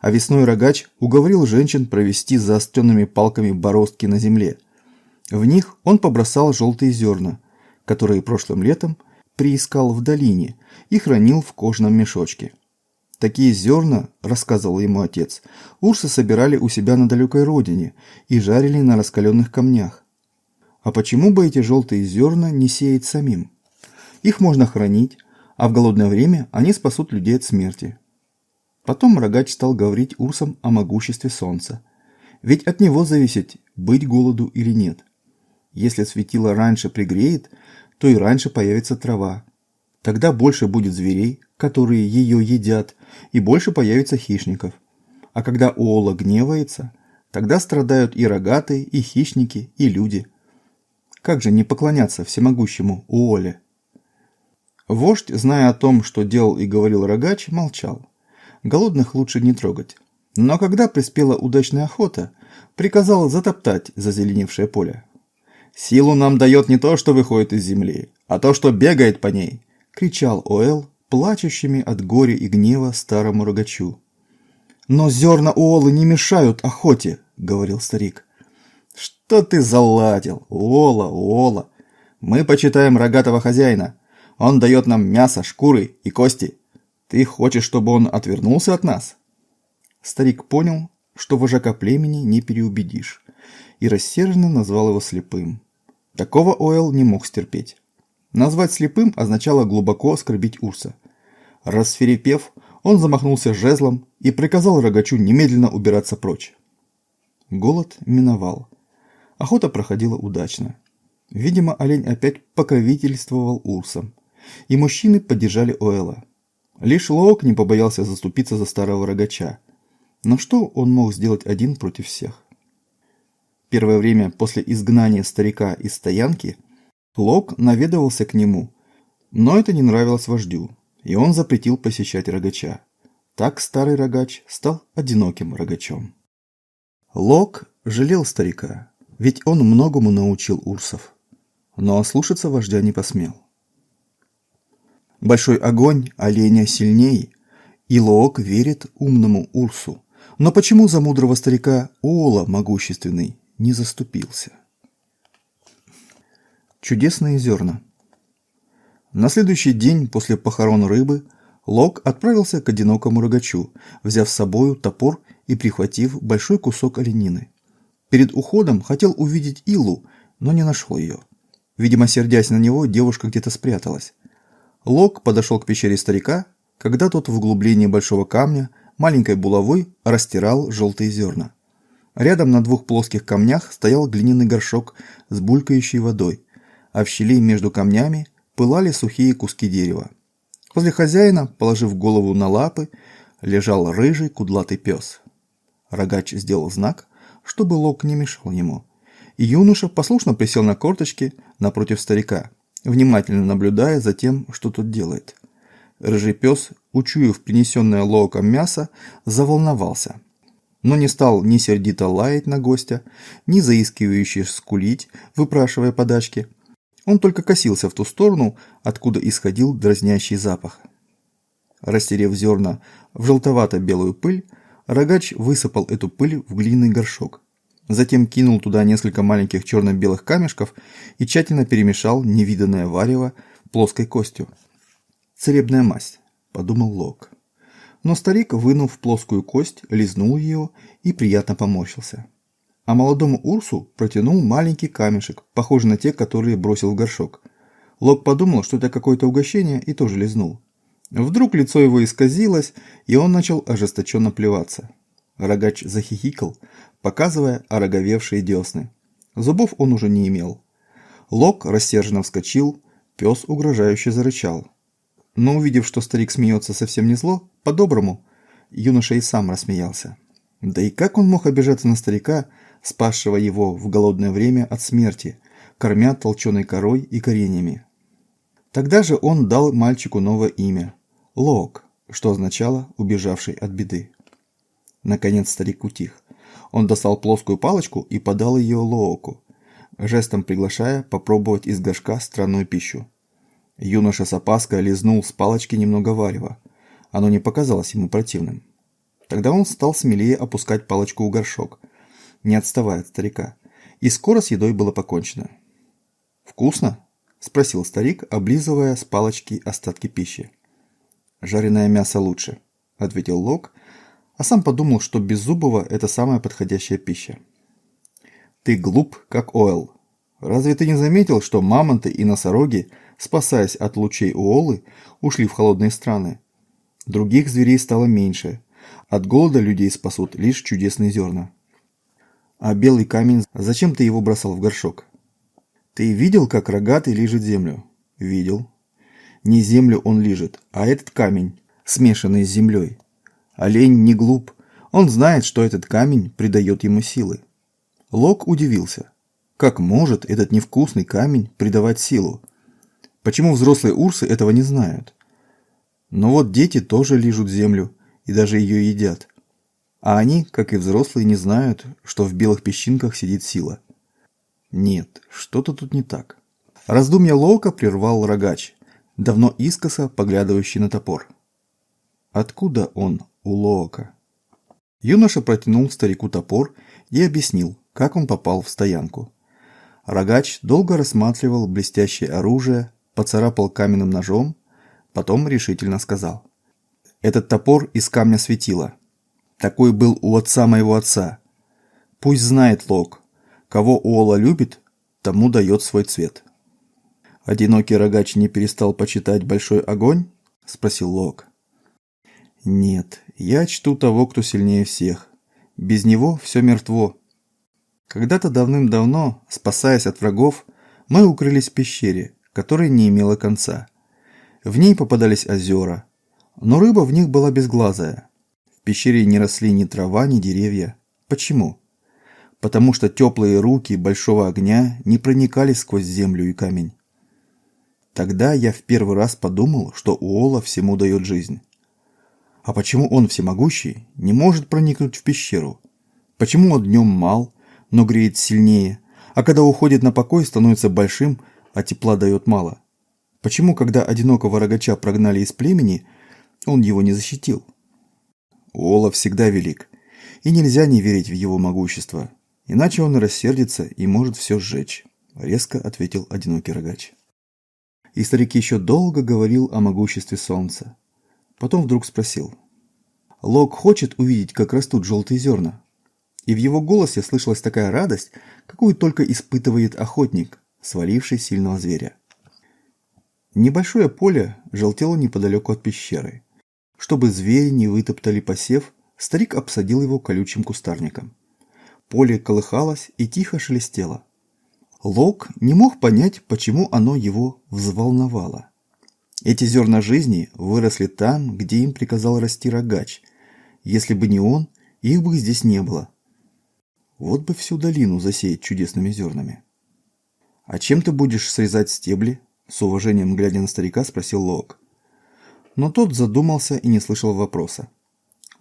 А весной рогач уговорил женщин провести заостренными палками бороздки на земле. В них он побросал желтые зерна, которые прошлым летом приискал в долине и хранил в кожном мешочке. Такие зерна, рассказывал ему отец, урсы собирали у себя на далекой родине и жарили на раскаленных камнях. А почему бы эти желтые зерна не сеять самим? Их можно хранить, а в голодное время они спасут людей от смерти. Потом рогач стал говорить Урсам о могуществе солнца. Ведь от него зависит, быть голоду или нет. Если светило раньше пригреет, то и раньше появится трава. Тогда больше будет зверей, которые ее едят, и больше появится хищников. А когда Оола гневается, тогда страдают и рогатые, и хищники, и люди. Как же не поклоняться всемогущему Ооле? Вождь, зная о том, что делал и говорил рогач, молчал. Голодных лучше не трогать. Но когда приспела удачная охота, приказал затоптать зазеленевшее поле. «Силу нам дает не то, что выходит из земли, а то, что бегает по ней!» – кричал Оэл, плачущими от горя и гнева старому рогачу. «Но зерна Уолы не мешают охоте!» – говорил старик. «Что ты заладил? Ола, Ола! Мы почитаем рогатого хозяина!» Он дает нам мясо, шкуры и кости. Ты хочешь, чтобы он отвернулся от нас?» Старик понял, что вожака племени не переубедишь, и рассерженно назвал его слепым. Такого Ойл не мог стерпеть. Назвать слепым означало глубоко оскорбить Урса. Расферепев, он замахнулся жезлом и приказал рогачу немедленно убираться прочь. Голод миновал. Охота проходила удачно. Видимо, олень опять покровительствовал Урсом и мужчины поддержали Ойла. Лишь Лоок не побоялся заступиться за старого рогача. Но что он мог сделать один против всех? Первое время после изгнания старика из стоянки Лок наведывался к нему, но это не нравилось вождю, и он запретил посещать рогача. Так старый рогач стал одиноким рогачом. Лок жалел старика, ведь он многому научил урсов, но ослушаться вождя не посмел. Большой огонь оленя сильней. И Лоок верит умному Урсу. Но почему за мудрого старика Ола могущественный не заступился? Чудесные зерна. На следующий день после похорон рыбы Лок отправился к одинокому рогачу, взяв с собою топор и прихватив большой кусок оленины. Перед уходом хотел увидеть Илу, но не нашел ее. Видимо, сердясь на него, девушка где-то спряталась – Лок подошел к пещере старика, когда тот в углублении большого камня маленькой булавой растирал желтые зерна. Рядом на двух плоских камнях стоял глиняный горшок с булькающей водой, а в щели между камнями пылали сухие куски дерева. Возле хозяина, положив голову на лапы, лежал рыжий кудлатый пес. Рогач сделал знак, чтобы Лок не мешал ему, и юноша послушно присел на корточки напротив старика – внимательно наблюдая за тем, что тот делает. Рыжий пес, учуяв принесенное лоуком мясо, заволновался, но не стал ни сердито лаять на гостя, ни заискивающе скулить, выпрашивая подачки. Он только косился в ту сторону, откуда исходил дразнящий запах. Растерев зерна в желтовато-белую пыль, рогач высыпал эту пыль в глиняный горшок – Затем кинул туда несколько маленьких черно-белых камешков и тщательно перемешал невиданное варево плоской костью. «Целебная мазь», – подумал Лок. Но старик, вынув плоскую кость, лизнул ее и приятно поморщился. А молодому Урсу протянул маленький камешек, похожий на те, которые бросил в горшок. Лок подумал, что это какое-то угощение, и тоже лизнул. Вдруг лицо его исказилось, и он начал ожесточенно плеваться. Рогач захихикал, показывая ороговевшие десны. Зубов он уже не имел. Лок рассерженно вскочил, пес угрожающе зарычал. Но увидев, что старик смеется совсем не зло, по-доброму, юноша и сам рассмеялся. Да и как он мог обижаться на старика, спасшего его в голодное время от смерти, кормя толченой корой и кореньями? Тогда же он дал мальчику новое имя – Лок, что означало «убежавший от беды». Наконец старик утих. Он достал плоскую палочку и подал ее Лооку, жестом приглашая попробовать из горшка странную пищу. Юноша с опаской лизнул с палочки немного варева. Оно не показалось ему противным. Тогда он стал смелее опускать палочку у горшок, не отставая от старика. И скоро с едой было покончено. «Вкусно?» – спросил старик, облизывая с палочки остатки пищи. «Жареное мясо лучше», – ответил Лок а сам подумал, что беззубого – это самая подходящая пища. «Ты глуп, как Оэл. Разве ты не заметил, что мамонты и носороги, спасаясь от лучей Уолы, ушли в холодные страны? Других зверей стало меньше. От голода людей спасут лишь чудесные зерна». «А белый камень, зачем ты его бросал в горшок?» «Ты видел, как рогатый лижет землю?» «Видел». «Не землю он лижет, а этот камень, смешанный с землей». Олень не глуп. Он знает, что этот камень придает ему силы. Лок удивился. Как может этот невкусный камень придавать силу? Почему взрослые урсы этого не знают? Но вот дети тоже лижут землю и даже ее едят. А они, как и взрослые, не знают, что в белых песчинках сидит сила. Нет, что-то тут не так. Раздумья Лока прервал рогач, давно искоса поглядывающий на топор. Откуда он, у Лока. Юноша протянул старику топор и объяснил, как он попал в стоянку. Рогач долго рассматривал блестящее оружие, поцарапал каменным ножом, потом решительно сказал. «Этот топор из камня светила. Такой был у отца моего отца. Пусть знает Лок, кого Уола любит, тому дает свой цвет». «Одинокий рогач не перестал почитать большой огонь?» – спросил Лок. «Нет, я чту того, кто сильнее всех. Без него все мертво. Когда-то давным-давно, спасаясь от врагов, мы укрылись в пещере, которая не имела конца. В ней попадались озера, но рыба в них была безглазая. В пещере не росли ни трава, ни деревья. Почему? Потому что теплые руки большого огня не проникали сквозь землю и камень. Тогда я в первый раз подумал, что Уола всему дает жизнь. А почему он всемогущий не может проникнуть в пещеру? Почему он днем мал, но греет сильнее, а когда уходит на покой, становится большим, а тепла дает мало? Почему, когда одинокого рогача прогнали из племени, он его не защитил? Ола всегда велик, и нельзя не верить в его могущество, иначе он рассердится и может все сжечь, резко ответил одинокий рогач. И старик еще долго говорил о могуществе солнца. Потом вдруг спросил. Лок хочет увидеть, как растут желтые зерна. И в его голосе слышалась такая радость, какую только испытывает охотник, сваливший сильного зверя. Небольшое поле желтело неподалеку от пещеры. Чтобы звери не вытоптали посев, старик обсадил его колючим кустарником. Поле колыхалось и тихо шелестело. Лок не мог понять, почему оно его взволновало. Эти зерна жизни выросли там, где им приказал расти рогач, если бы не он, их бы здесь не было. Вот бы всю долину засеять чудесными зернами. «А чем ты будешь срезать стебли?» С уважением глядя на старика, спросил Лоок. Но тот задумался и не слышал вопроса.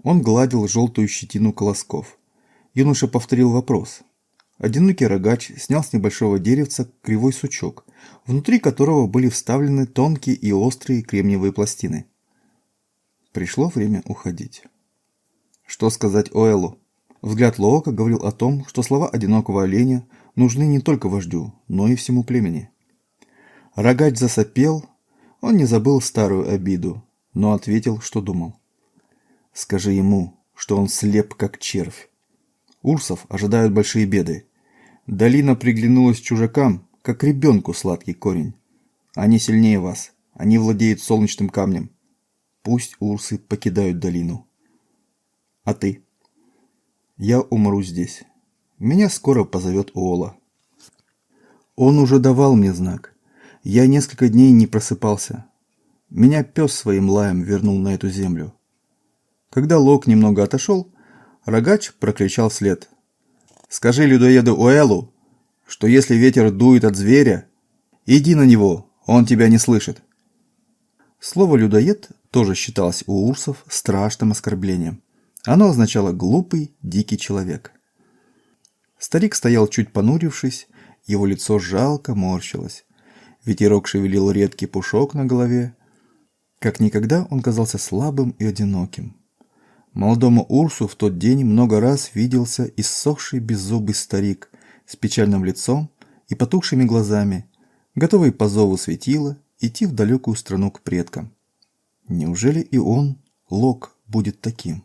Он гладил желтую щетину колосков. Юноша повторил вопрос. Одинокий рогач снял с небольшого деревца кривой сучок, внутри которого были вставлены тонкие и острые кремниевые пластины. Пришло время уходить что сказать Оэлу. Взгляд Лоока говорил о том, что слова одинокого оленя нужны не только вождю, но и всему племени. Рогач засопел, он не забыл старую обиду, но ответил, что думал. «Скажи ему, что он слеп, как червь. Урсов ожидают большие беды. Долина приглянулась чужакам, как ребенку сладкий корень. Они сильнее вас, они владеют солнечным камнем. Пусть урсы покидают долину». А ты? Я умру здесь. Меня скоро позовет Ола. Он уже давал мне знак. Я несколько дней не просыпался. Меня пес своим лаем вернул на эту землю. Когда Лок немного отошел, рогач прокричал вслед. «Скажи людоеду Уэлу, что если ветер дует от зверя, иди на него, он тебя не слышит». Слово «людоед» тоже считалось у урсов страшным оскорблением. Оно означало «глупый, дикий человек». Старик стоял чуть понурившись, его лицо жалко морщилось. Ветерок шевелил редкий пушок на голове. Как никогда он казался слабым и одиноким. Молодому Урсу в тот день много раз виделся иссохший беззубый старик с печальным лицом и потухшими глазами, готовый по зову светила идти в далекую страну к предкам. Неужели и он, Лок, будет таким?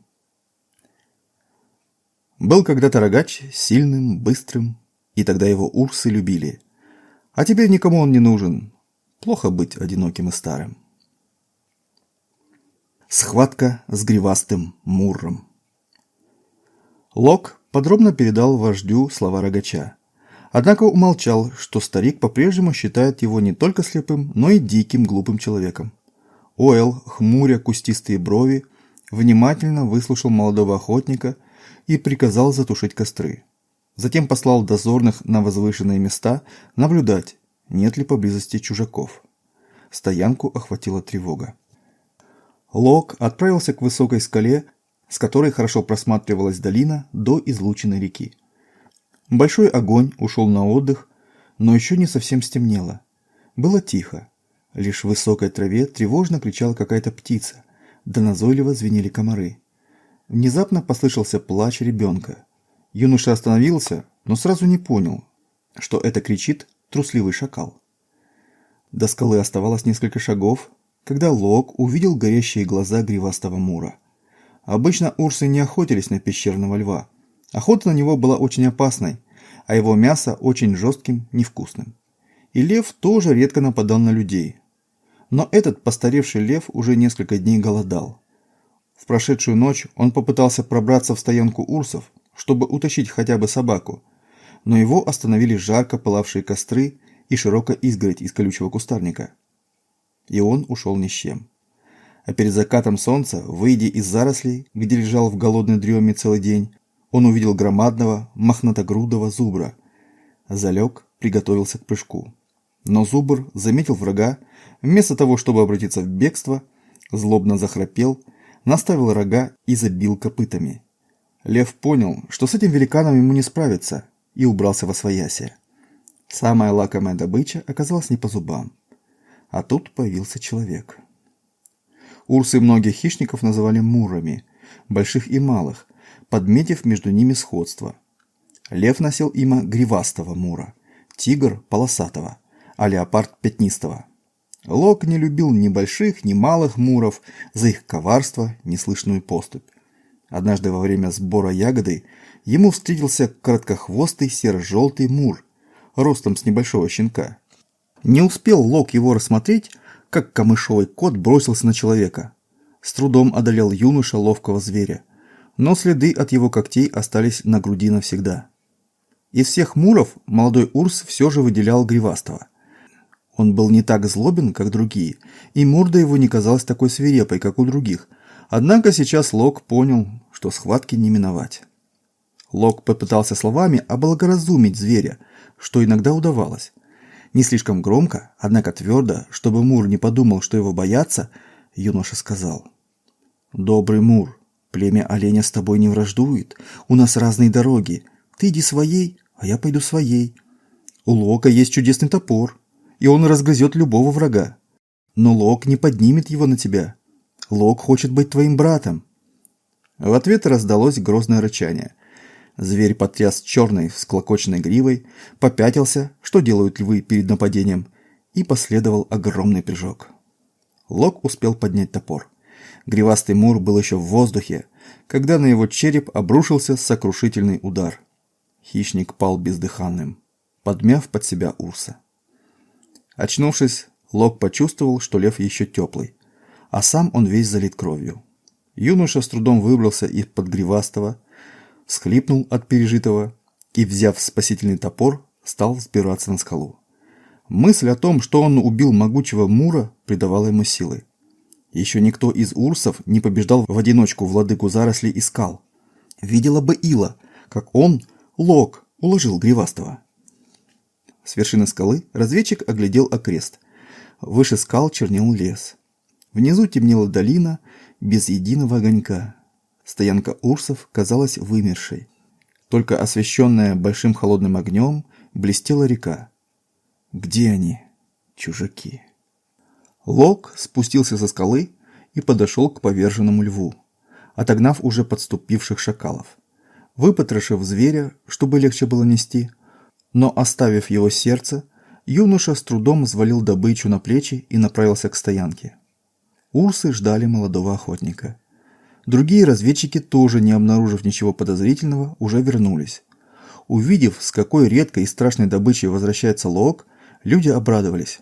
Был когда-то рогач, сильным, быстрым, и тогда его урсы любили. А теперь никому он не нужен. Плохо быть одиноким и старым. Схватка с гривастым мурром. Лок подробно передал вождю слова рогача. Однако умолчал, что старик по-прежнему считает его не только слепым, но и диким глупым человеком. Ойл, хмуря кустистые брови, внимательно выслушал молодого охотника – и приказал затушить костры. Затем послал дозорных на возвышенные места наблюдать, нет ли поблизости чужаков. Стоянку охватила тревога. Лок отправился к высокой скале, с которой хорошо просматривалась долина до излученной реки. Большой огонь ушел на отдых, но еще не совсем стемнело. Было тихо. Лишь в высокой траве тревожно кричала какая-то птица, да назойливо звенели комары. Внезапно послышался плач ребенка. Юноша остановился, но сразу не понял, что это кричит трусливый шакал. До скалы оставалось несколько шагов, когда Лок увидел горящие глаза гривастого мура. Обычно урсы не охотились на пещерного льва. Охота на него была очень опасной, а его мясо очень жестким, невкусным. И лев тоже редко нападал на людей. Но этот постаревший лев уже несколько дней голодал. В Прошедшую ночь он попытался пробраться в стоянку урсов, чтобы утащить хотя бы собаку, но его остановили жарко пылавшие костры и широкая изгородь из колючего кустарника. И он ушел ни с чем. А перед закатом солнца, выйдя из зарослей, где лежал в голодной дреме целый день, он увидел громадного, мохнатогрудого зубра. Залег, приготовился к прыжку. Но зубр заметил врага, вместо того, чтобы обратиться в бегство, злобно захрапел и, наставил рога и забил копытами. Лев понял, что с этим великаном ему не справиться, и убрался во свояси. Самая лакомая добыча оказалась не по зубам. А тут появился человек. Урсы многих хищников называли мурами, больших и малых, подметив между ними сходство. Лев носил имя гривастого мура, тигр – полосатого, а леопард – пятнистого – Лок не любил ни больших, ни малых муров за их коварство, неслышную поступь. Однажды во время сбора ягоды ему встретился короткохвостый серо-желтый мур, ростом с небольшого щенка. Не успел Лок его рассмотреть, как камышовый кот бросился на человека. С трудом одолел юноша ловкого зверя, но следы от его когтей остались на груди навсегда. Из всех муров молодой Урс все же выделял гривастого – он был не так злобен, как другие, и морда его не казалась такой свирепой, как у других. Однако сейчас Лок понял, что схватки не миновать. Лок попытался словами облагоразумить зверя, что иногда удавалось. Не слишком громко, однако твердо, чтобы Мур не подумал, что его боятся, юноша сказал. «Добрый Мур, племя оленя с тобой не враждует, у нас разные дороги, ты иди своей, а я пойду своей. У Лока есть чудесный топор, и он разгрызет любого врага. Но Лок не поднимет его на тебя. Лок хочет быть твоим братом. В ответ раздалось грозное рычание. Зверь потряс черной, всклокоченной гривой, попятился, что делают львы перед нападением, и последовал огромный прыжок. Лок успел поднять топор. Гривастый мур был еще в воздухе, когда на его череп обрушился сокрушительный удар. Хищник пал бездыханным, подмяв под себя уса. Очнувшись, Лок почувствовал, что лев еще теплый, а сам он весь залит кровью. Юноша с трудом выбрался из-под гривастого, всхлипнул от пережитого и, взяв спасительный топор, стал сбираться на скалу. Мысль о том, что он убил могучего Мура, придавала ему силы. Еще никто из урсов не побеждал в одиночку владыку зарослей и скал. Видела бы Ила, как он, Лок, уложил Гривастого. С вершины скалы разведчик оглядел окрест. Выше скал чернел лес. Внизу темнела долина без единого огонька. Стоянка урсов казалась вымершей. Только освещенная большим холодным огнем блестела река. Где они, чужаки? Лок спустился со скалы и подошел к поверженному льву, отогнав уже подступивших шакалов. Выпотрошив зверя, чтобы легче было нести, но оставив его сердце, юноша с трудом взвалил добычу на плечи и направился к стоянке. Урсы ждали молодого охотника. Другие разведчики, тоже не обнаружив ничего подозрительного, уже вернулись. Увидев, с какой редкой и страшной добычей возвращается Лок, люди обрадовались.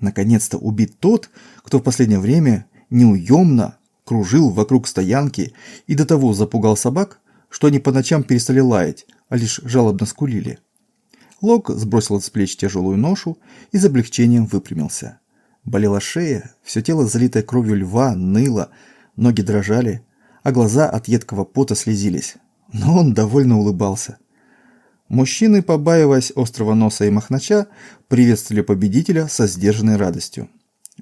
Наконец-то убит тот, кто в последнее время неуемно кружил вокруг стоянки и до того запугал собак, что они по ночам перестали лаять, а лишь жалобно скулили. Лок сбросил с плеч тяжелую ношу и с облегчением выпрямился. Болела шея, все тело, залитое кровью льва, ныло, ноги дрожали, а глаза от едкого пота слезились. Но он довольно улыбался. Мужчины, побаиваясь острого носа и махнача, приветствовали победителя со сдержанной радостью.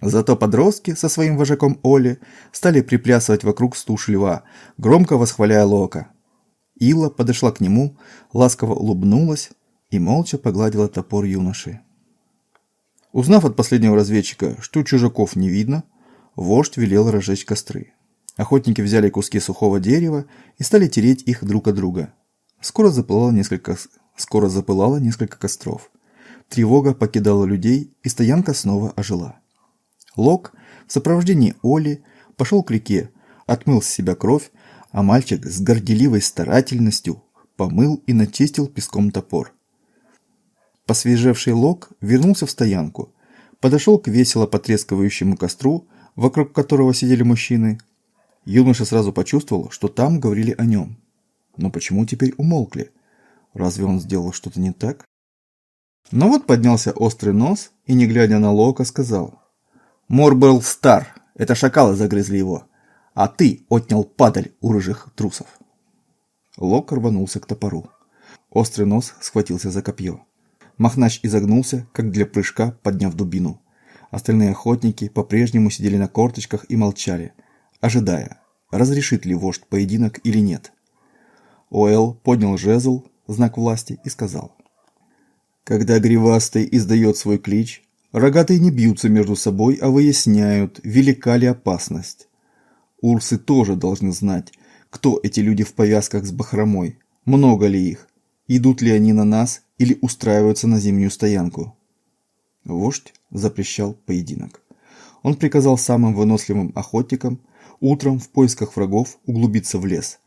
Зато подростки со своим вожаком Оли стали приплясывать вокруг стуш льва, громко восхваляя Лока. Ила подошла к нему, ласково улыбнулась, и молча погладила топор юноши. Узнав от последнего разведчика, что чужаков не видно, вождь велел разжечь костры. Охотники взяли куски сухого дерева и стали тереть их друг от друга. Скоро запылало несколько, скоро запылало несколько костров. Тревога покидала людей, и стоянка снова ожила. Лок в сопровождении Оли пошел к реке, отмыл с себя кровь, а мальчик с горделивой старательностью помыл и начистил песком топор. Посвежевший Лок вернулся в стоянку, подошел к весело потрескивающему костру, вокруг которого сидели мужчины. Юноша сразу почувствовал, что там говорили о нем. Но почему теперь умолкли? Разве он сделал что-то не так? Но вот поднялся острый нос и, не глядя на Лока, сказал. «Мор был стар, это шакалы загрызли его, а ты отнял падаль у рыжих трусов». Лок рванулся к топору. Острый нос схватился за копье. Махнач изогнулся, как для прыжка, подняв дубину. Остальные охотники по-прежнему сидели на корточках и молчали, ожидая, разрешит ли вождь поединок или нет. Оэл поднял жезл, знак власти, и сказал. «Когда гривастый издает свой клич, рогатые не бьются между собой, а выясняют, велика ли опасность. Урсы тоже должны знать, кто эти люди в повязках с бахромой, много ли их, идут ли они на нас или устраиваются на зимнюю стоянку. Вождь запрещал поединок. Он приказал самым выносливым охотникам утром в поисках врагов углубиться в лес,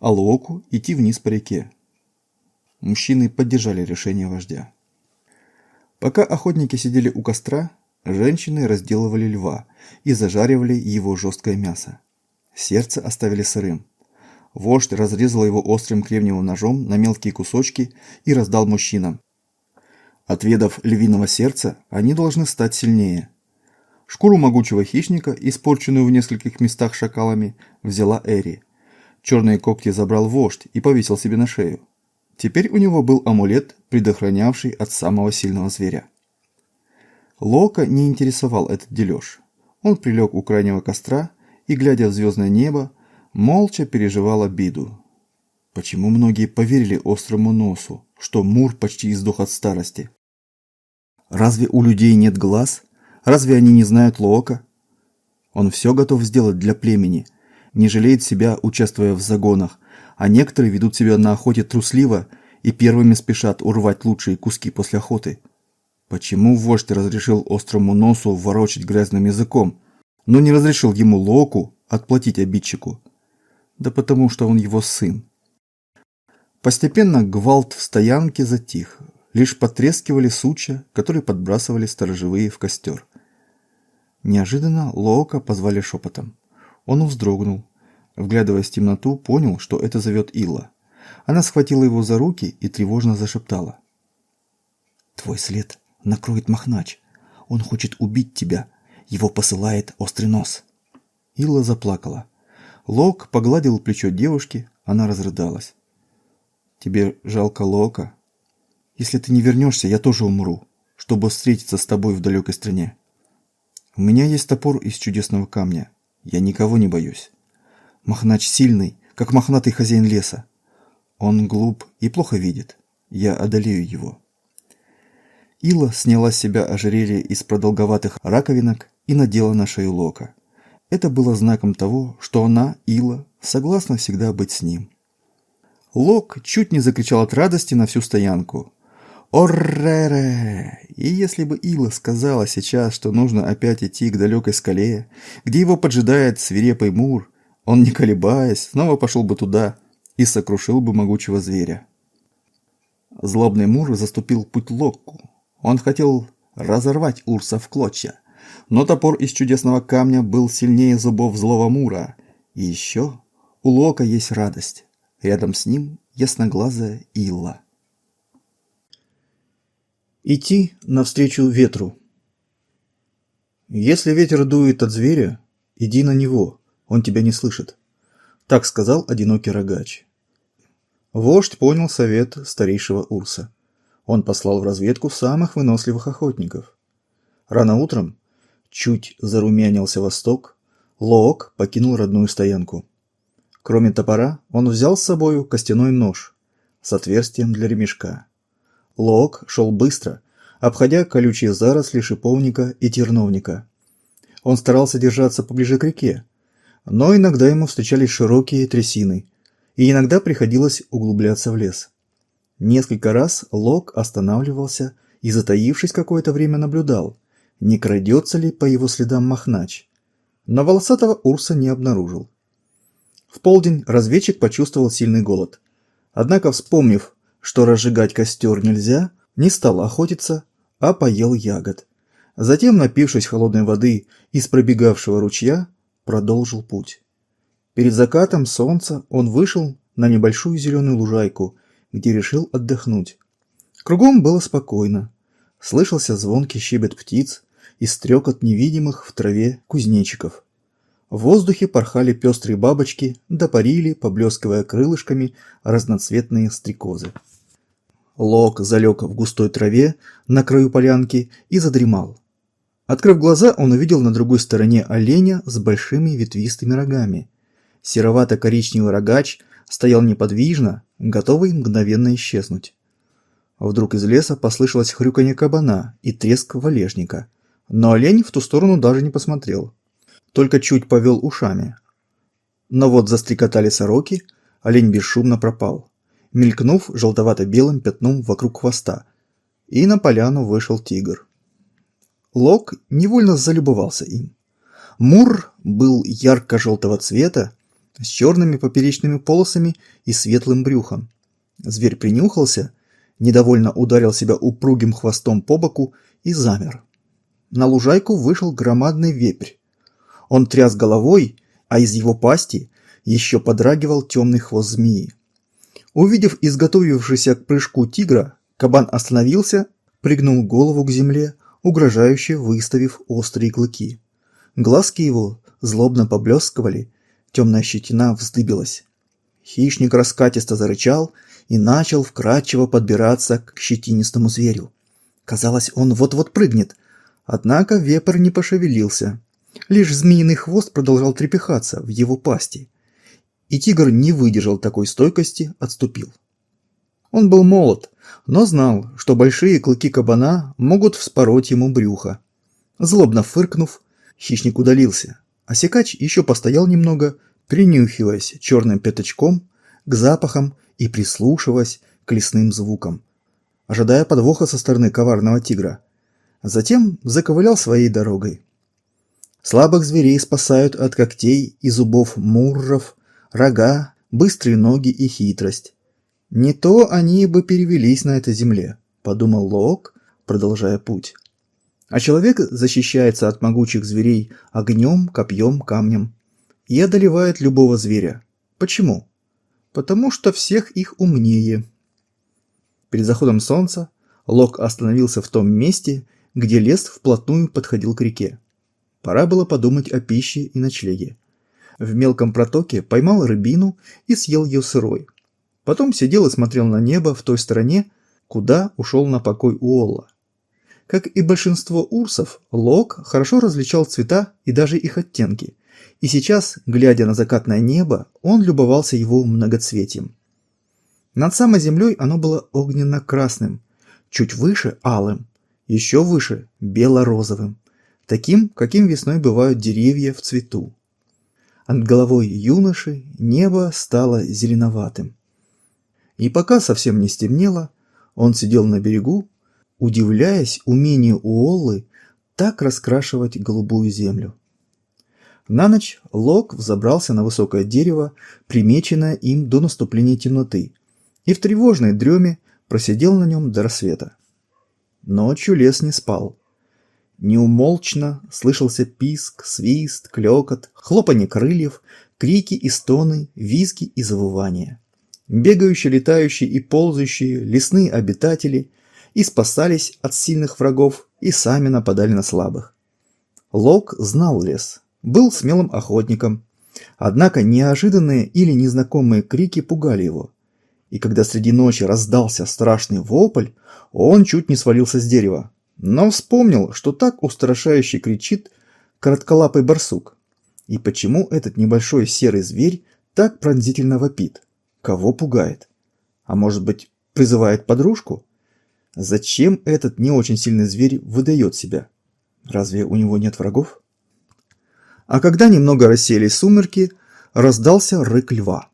а Луоку идти вниз по реке. Мужчины поддержали решение вождя. Пока охотники сидели у костра, женщины разделывали льва и зажаривали его жесткое мясо. Сердце оставили сырым. Вождь разрезал его острым кремниевым ножом на мелкие кусочки и раздал мужчинам. Отведав львиного сердца, они должны стать сильнее. Шкуру могучего хищника, испорченную в нескольких местах шакалами, взяла Эри. Черные когти забрал вождь и повесил себе на шею. Теперь у него был амулет, предохранявший от самого сильного зверя. Лока не интересовал этот дележ. Он прилег у крайнего костра и, глядя в звездное небо, молча переживала обиду. Почему многие поверили острому носу, что Мур почти издох от старости? Разве у людей нет глаз? Разве они не знают Лоока? Он все готов сделать для племени, не жалеет себя, участвуя в загонах, а некоторые ведут себя на охоте трусливо и первыми спешат урвать лучшие куски после охоты. Почему вождь разрешил острому носу ворочать грязным языком, но не разрешил ему Лооку отплатить обидчику? да потому что он его сын. Постепенно гвалт в стоянке затих, лишь потрескивали сучья, которые подбрасывали сторожевые в костер. Неожиданно Лоока позвали шепотом. Он вздрогнул. Вглядываясь в темноту, понял, что это зовет Илла. Она схватила его за руки и тревожно зашептала. «Твой след накроет Махнач. Он хочет убить тебя. Его посылает острый нос». Илла заплакала. Лок погладил плечо девушки, она разрыдалась. «Тебе жалко Лока? Если ты не вернешься, я тоже умру, чтобы встретиться с тобой в далекой стране. У меня есть топор из чудесного камня. Я никого не боюсь. Махнач сильный, как мохнатый хозяин леса. Он глуп и плохо видит. Я одолею его». Ила сняла с себя ожерелье из продолговатых раковинок и надела на шею Лока – это было знаком того, что она, Ила, согласна всегда быть с ним. Лок чуть не закричал от радости на всю стоянку. Оррере! И если бы Ила сказала сейчас, что нужно опять идти к далекой скале, где его поджидает свирепый мур, он, не колебаясь, снова пошел бы туда и сокрушил бы могучего зверя. Злобный мур заступил путь Локку. Он хотел разорвать Урса в клочья но топор из чудесного камня был сильнее зубов злого мура. И еще у Лока есть радость. Рядом с ним ясноглазая Илла. Идти навстречу ветру. Если ветер дует от зверя, иди на него, он тебя не слышит. Так сказал одинокий рогач. Вождь понял совет старейшего Урса. Он послал в разведку самых выносливых охотников. Рано утром чуть зарумянился восток, Лоок покинул родную стоянку. Кроме топора, он взял с собою костяной нож с отверстием для ремешка. Лоок шел быстро, обходя колючие заросли шиповника и терновника. Он старался держаться поближе к реке, но иногда ему встречались широкие трясины, и иногда приходилось углубляться в лес. Несколько раз Лок останавливался и, затаившись какое-то время, наблюдал, не крадется ли по его следам Махнач. Но волосатого Урса не обнаружил. В полдень разведчик почувствовал сильный голод. Однако, вспомнив, что разжигать костер нельзя, не стал охотиться, а поел ягод. Затем, напившись холодной воды из пробегавшего ручья, продолжил путь. Перед закатом солнца он вышел на небольшую зеленую лужайку, где решил отдохнуть. Кругом было спокойно. Слышался звонкий щебет птиц, и стрекот невидимых в траве кузнечиков. В воздухе порхали пестрые бабочки, допарили поблескивая крылышками, разноцветные стрекозы. Лок залег в густой траве на краю полянки и задремал. Открыв глаза, он увидел на другой стороне оленя с большими ветвистыми рогами. Серовато-коричневый рогач стоял неподвижно, готовый мгновенно исчезнуть. Вдруг из леса послышалось хрюканье кабана и треск валежника – но олень в ту сторону даже не посмотрел, только чуть повел ушами. Но вот застрекотали сороки, олень бесшумно пропал, мелькнув желтовато-белым пятном вокруг хвоста, и на поляну вышел тигр. Лок невольно залюбовался им. Мур был ярко-желтого цвета, с черными поперечными полосами и светлым брюхом. Зверь принюхался, недовольно ударил себя упругим хвостом по боку и замер на лужайку вышел громадный вепрь. Он тряс головой, а из его пасти еще подрагивал темный хвост змеи. Увидев изготовившийся к прыжку тигра, кабан остановился, пригнул голову к земле, угрожающе выставив острые клыки. Глазки его злобно поблескивали, темная щетина вздыбилась. Хищник раскатисто зарычал и начал вкрадчиво подбираться к щетинистому зверю. Казалось, он вот-вот прыгнет – Однако вепрь не пошевелился. Лишь змеиный хвост продолжал трепехаться в его пасти. И тигр не выдержал такой стойкости, отступил. Он был молод, но знал, что большие клыки кабана могут вспороть ему брюхо. Злобно фыркнув, хищник удалился, а секач еще постоял немного, принюхиваясь черным пяточком к запахам и прислушиваясь к лесным звукам, ожидая подвоха со стороны коварного тигра затем заковылял своей дорогой. Слабых зверей спасают от когтей и зубов мурров, рога, быстрые ноги и хитрость. Не то они бы перевелись на этой земле, подумал Лок, продолжая путь. А человек защищается от могучих зверей огнем, копьем, камнем. И одолевает любого зверя. Почему? Потому что всех их умнее. Перед заходом солнца Лок остановился в том месте, где лес вплотную подходил к реке. Пора было подумать о пище и ночлеге. В мелком протоке поймал рыбину и съел ее сырой. Потом сидел и смотрел на небо в той стороне, куда ушел на покой Уолла. Как и большинство урсов, Лок хорошо различал цвета и даже их оттенки. И сейчас, глядя на закатное небо, он любовался его многоцветием. Над самой землей оно было огненно-красным, чуть выше – алым, еще выше – бело-розовым, таким, каким весной бывают деревья в цвету. Над головой юноши небо стало зеленоватым. И пока совсем не стемнело, он сидел на берегу, удивляясь умению Уоллы так раскрашивать голубую землю. На ночь Лок взобрался на высокое дерево, примеченное им до наступления темноты, и в тревожной дреме просидел на нем до рассвета. Ночью лес не спал. Неумолчно слышался писк, свист, клёкот, хлопанье крыльев, крики и стоны, визги и завывания. Бегающие, летающие и ползающие лесные обитатели и спасались от сильных врагов, и сами нападали на слабых. Лок знал лес, был смелым охотником. Однако неожиданные или незнакомые крики пугали его и когда среди ночи раздался страшный вопль, он чуть не свалился с дерева, но вспомнил, что так устрашающе кричит коротколапый барсук. И почему этот небольшой серый зверь так пронзительно вопит? Кого пугает? А может быть, призывает подружку? Зачем этот не очень сильный зверь выдает себя? Разве у него нет врагов? А когда немного рассеялись сумерки, раздался рык льва –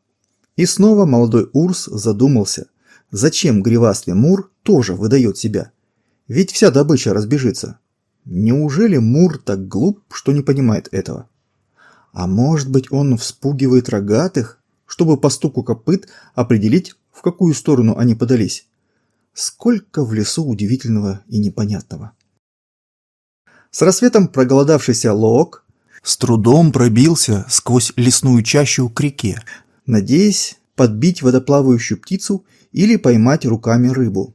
и снова молодой Урс задумался, зачем гривастый Мур тоже выдает себя? Ведь вся добыча разбежится. Неужели Мур так глуп, что не понимает этого? А может быть он вспугивает рогатых, чтобы по стуку копыт определить, в какую сторону они подались? Сколько в лесу удивительного и непонятного. С рассветом проголодавшийся Лоок с трудом пробился сквозь лесную чащу к реке, надеясь подбить водоплавающую птицу или поймать руками рыбу.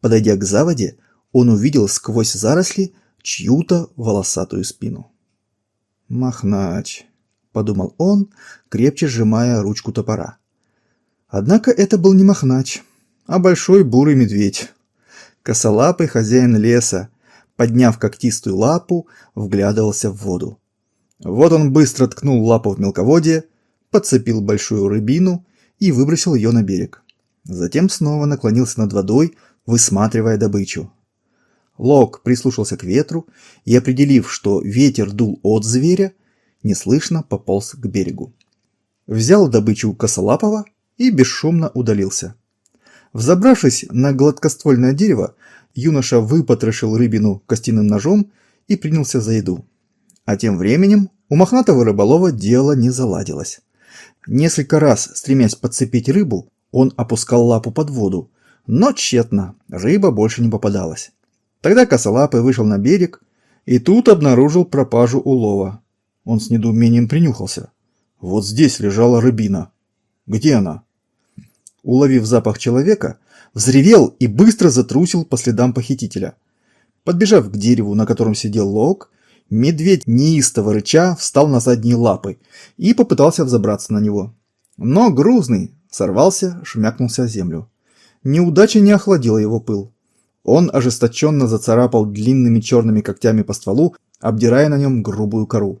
Подойдя к заводе, он увидел сквозь заросли чью-то волосатую спину. «Мохнач», – подумал он, крепче сжимая ручку топора. Однако это был не мохнач, а большой бурый медведь. Косолапый хозяин леса, подняв когтистую лапу, вглядывался в воду. Вот он быстро ткнул лапу в мелководье, подцепил большую рыбину и выбросил ее на берег. Затем снова наклонился над водой, высматривая добычу. Лок прислушался к ветру и, определив, что ветер дул от зверя, неслышно пополз к берегу. Взял добычу косолапого и бесшумно удалился. Взобравшись на гладкоствольное дерево, юноша выпотрошил рыбину костяным ножом и принялся за еду. А тем временем у мохнатого рыболова дело не заладилось. Несколько раз, стремясь подцепить рыбу, он опускал лапу под воду, но тщетно, рыба больше не попадалась. Тогда косолапый вышел на берег и тут обнаружил пропажу улова. Он с недоумением принюхался. Вот здесь лежала рыбина. Где она? Уловив запах человека, взревел и быстро затрусил по следам похитителя. Подбежав к дереву, на котором сидел Лок, медведь неистово рыча встал на задние лапы и попытался взобраться на него. Но грузный сорвался, шмякнулся о землю. Неудача не охладила его пыл. Он ожесточенно зацарапал длинными черными когтями по стволу, обдирая на нем грубую кору.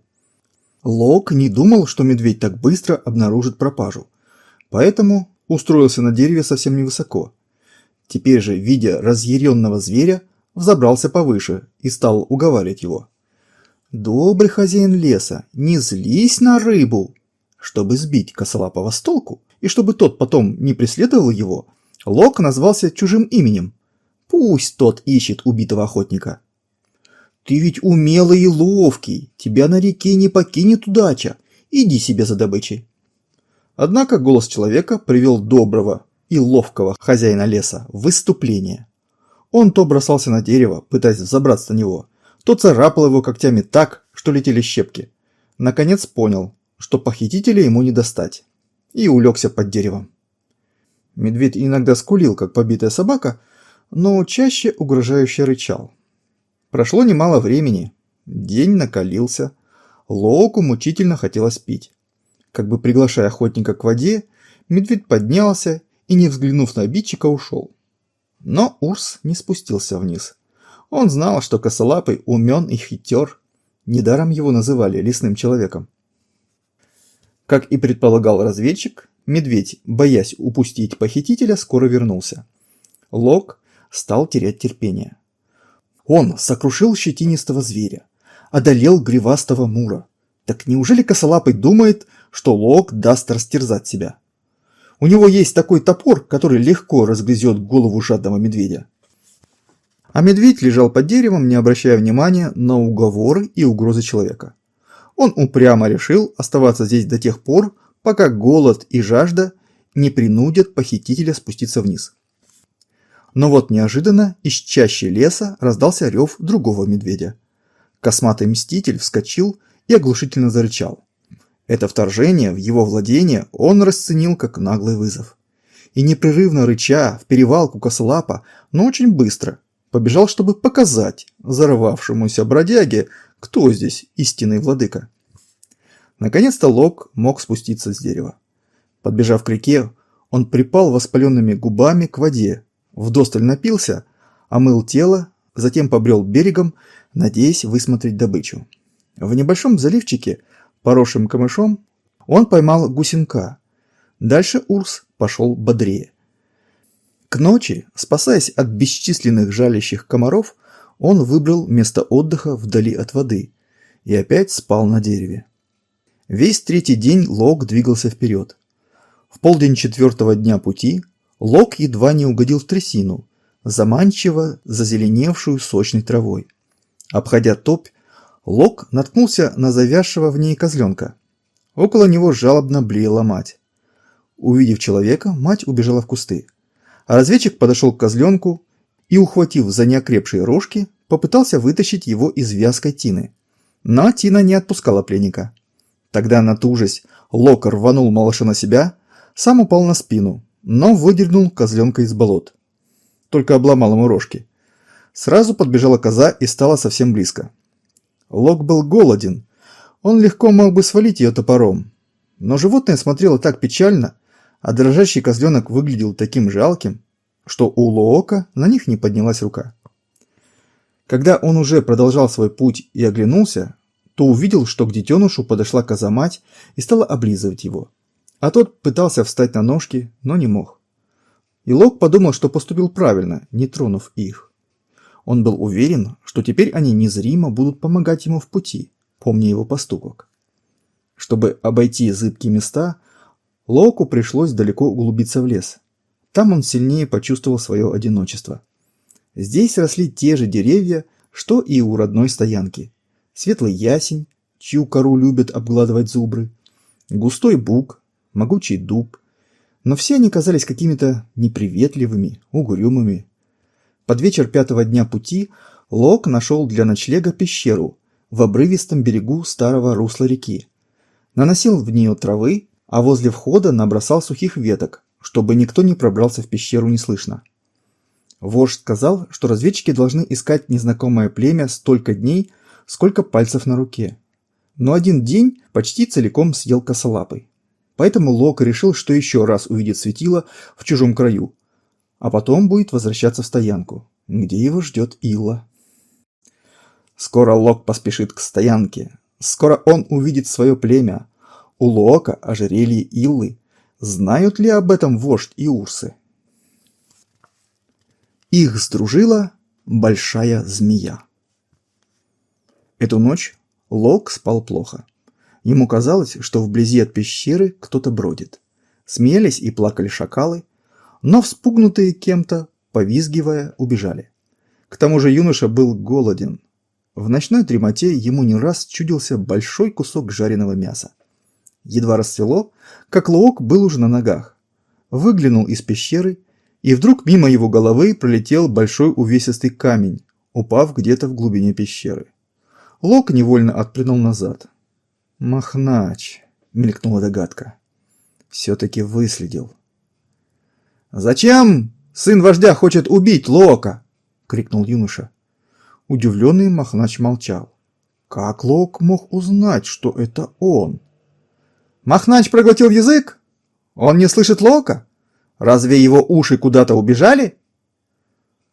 Лок не думал, что медведь так быстро обнаружит пропажу, поэтому устроился на дереве совсем невысоко. Теперь же, видя разъяренного зверя, взобрался повыше и стал уговаривать его. Добрый хозяин леса, не злись на рыбу. Чтобы сбить косолапого с толку, и чтобы тот потом не преследовал его, Лок назвался чужим именем. Пусть тот ищет убитого охотника. Ты ведь умелый и ловкий, тебя на реке не покинет удача, иди себе за добычей. Однако голос человека привел доброго и ловкого хозяина леса в выступление. Он то бросался на дерево, пытаясь забраться на него – то царапал его когтями так, что летели щепки. Наконец понял, что похитителя ему не достать, и улегся под деревом. Медведь иногда скулил, как побитая собака, но чаще угрожающе рычал. Прошло немало времени, день накалился, Лооку мучительно хотелось пить. Как бы приглашая охотника к воде, медведь поднялся и, не взглянув на обидчика, ушел. Но Урс не спустился вниз. Он знал, что косолапый умен и хитер. Недаром его называли лесным человеком. Как и предполагал разведчик, медведь, боясь упустить похитителя, скоро вернулся. Лок стал терять терпение. Он сокрушил щетинистого зверя, одолел гривастого мура. Так неужели косолапый думает, что Лок даст растерзать себя? У него есть такой топор, который легко разгрызет голову жадного медведя а медведь лежал под деревом, не обращая внимания на уговоры и угрозы человека. Он упрямо решил оставаться здесь до тех пор, пока голод и жажда не принудят похитителя спуститься вниз. Но вот неожиданно из чащи леса раздался рев другого медведя. Косматый мститель вскочил и оглушительно зарычал. Это вторжение в его владение он расценил как наглый вызов. И непрерывно рыча в перевалку косолапа, но очень быстро, побежал, чтобы показать зарывавшемуся бродяге, кто здесь истинный владыка. Наконец-то Лок мог спуститься с дерева. Подбежав к реке, он припал воспаленными губами к воде, вдосталь напился, омыл тело, затем побрел берегом, надеясь высмотреть добычу. В небольшом заливчике, поросшем камышом, он поймал гусенка. Дальше Урс пошел бодрее. К ночи, спасаясь от бесчисленных жалящих комаров, он выбрал место отдыха вдали от воды и опять спал на дереве. Весь третий день Лок двигался вперед. В полдень четвертого дня пути Лок едва не угодил в трясину, заманчиво зазеленевшую сочной травой. Обходя топь, Лок наткнулся на завязшего в ней козленка. Около него жалобно блеяла мать. Увидев человека, мать убежала в кусты. А разведчик подошел к козленку и, ухватив за неокрепшие рожки, попытался вытащить его из вязкой тины. Но тина не отпускала пленника. Тогда, натужась, Лок рванул малыша на себя, сам упал на спину, но выдернул козленка из болот. Только обломал ему рожки. Сразу подбежала коза и стала совсем близко. Лок был голоден, он легко мог бы свалить ее топором. Но животное смотрело так печально, а дрожащий козленок выглядел таким жалким, что у Лоока на них не поднялась рука. Когда он уже продолжал свой путь и оглянулся, то увидел, что к детенышу подошла коза-мать и стала облизывать его. А тот пытался встать на ножки, но не мог. И Лок подумал, что поступил правильно, не тронув их. Он был уверен, что теперь они незримо будут помогать ему в пути, помня его поступок. Чтобы обойти зыбкие места, Локу пришлось далеко углубиться в лес. Там он сильнее почувствовал свое одиночество. Здесь росли те же деревья, что и у родной стоянки. Светлый ясень, чью кору любят обгладывать зубры, густой бук, могучий дуб. Но все они казались какими-то неприветливыми, угрюмыми. Под вечер пятого дня пути Лок нашел для ночлега пещеру в обрывистом берегу старого русла реки. Наносил в нее травы а возле входа набросал сухих веток, чтобы никто не пробрался в пещеру неслышно. Вождь сказал, что разведчики должны искать незнакомое племя столько дней, сколько пальцев на руке. Но один день почти целиком съел косолапый. Поэтому Лок решил, что еще раз увидит светило в чужом краю, а потом будет возвращаться в стоянку, где его ждет Илла. Скоро Лок поспешит к стоянке. Скоро он увидит свое племя, у Лоока ожерелье Иллы. Знают ли об этом вождь и Урсы? Их сдружила большая змея. Эту ночь Лок спал плохо. Ему казалось, что вблизи от пещеры кто-то бродит. Смеялись и плакали шакалы, но вспугнутые кем-то, повизгивая, убежали. К тому же юноша был голоден. В ночной дремоте ему не раз чудился большой кусок жареного мяса. Едва расцвело, как Лоок был уже на ногах. Выглянул из пещеры, и вдруг мимо его головы пролетел большой увесистый камень, упав где-то в глубине пещеры. Лок невольно отпрянул назад. «Махнач!» – мелькнула догадка. «Все-таки выследил». «Зачем сын вождя хочет убить Лока?» – крикнул юноша. Удивленный Махнач молчал. Как Лок мог узнать, что это он? Махнач проглотил язык? Он не слышит Лока? Разве его уши куда-то убежали?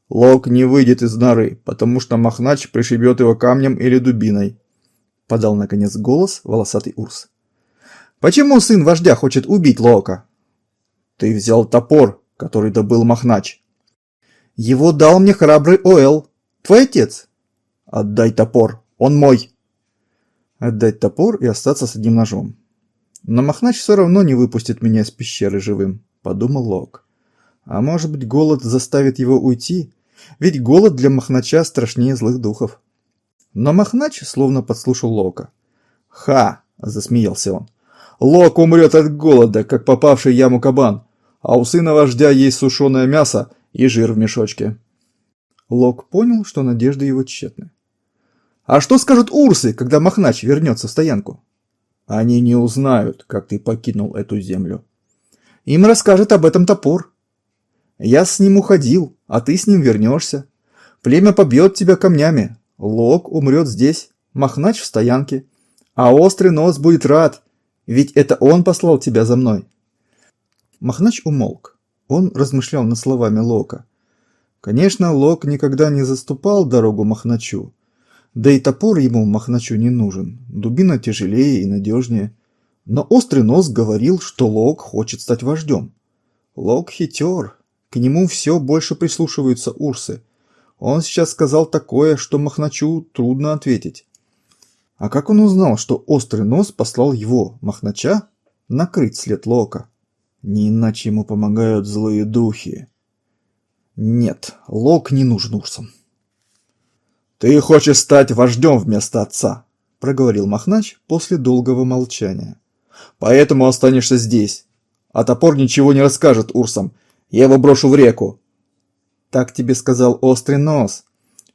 Лок не выйдет из норы, потому что Махнач пришибет его камнем или дубиной. Подал наконец голос волосатый Урс. Почему сын вождя хочет убить Лока? Ты взял топор, который добыл Махнач. Его дал мне храбрый Оэл, твой отец. Отдай топор, он мой. Отдать топор и остаться с одним ножом. Но Махнач все равно не выпустит меня из пещеры живым, подумал Лок. А может быть голод заставит его уйти? Ведь голод для Махнача страшнее злых духов. Но Махнач словно подслушал Лока. «Ха!» – засмеялся он. «Лок умрет от голода, как попавший яму кабан, а у сына вождя есть сушеное мясо и жир в мешочке». Лок понял, что надежды его тщетны. «А что скажут урсы, когда Махнач вернется в стоянку?» Они не узнают, как ты покинул эту землю. Им расскажет об этом топор. Я с ним уходил, а ты с ним вернешься. Племя побьет тебя камнями. Лок умрет здесь, Махнач в стоянке. А острый нос будет рад, ведь это он послал тебя за мной. Махнач умолк. Он размышлял над словами Лока. Конечно, Лок никогда не заступал дорогу Махначу, да и топор ему Махначу не нужен, дубина тяжелее и надежнее. Но острый нос говорил, что Лок хочет стать вождем. Лок хитер, к нему все больше прислушиваются урсы. Он сейчас сказал такое, что Махначу трудно ответить. А как он узнал, что острый нос послал его, Махнача, накрыть след Лока? Не иначе ему помогают злые духи. Нет, Лок не нужен урсам. «Ты хочешь стать вождем вместо отца», – проговорил Махнач после долгого молчания. «Поэтому останешься здесь. А топор ничего не расскажет Урсам. Я его брошу в реку». «Так тебе сказал острый нос.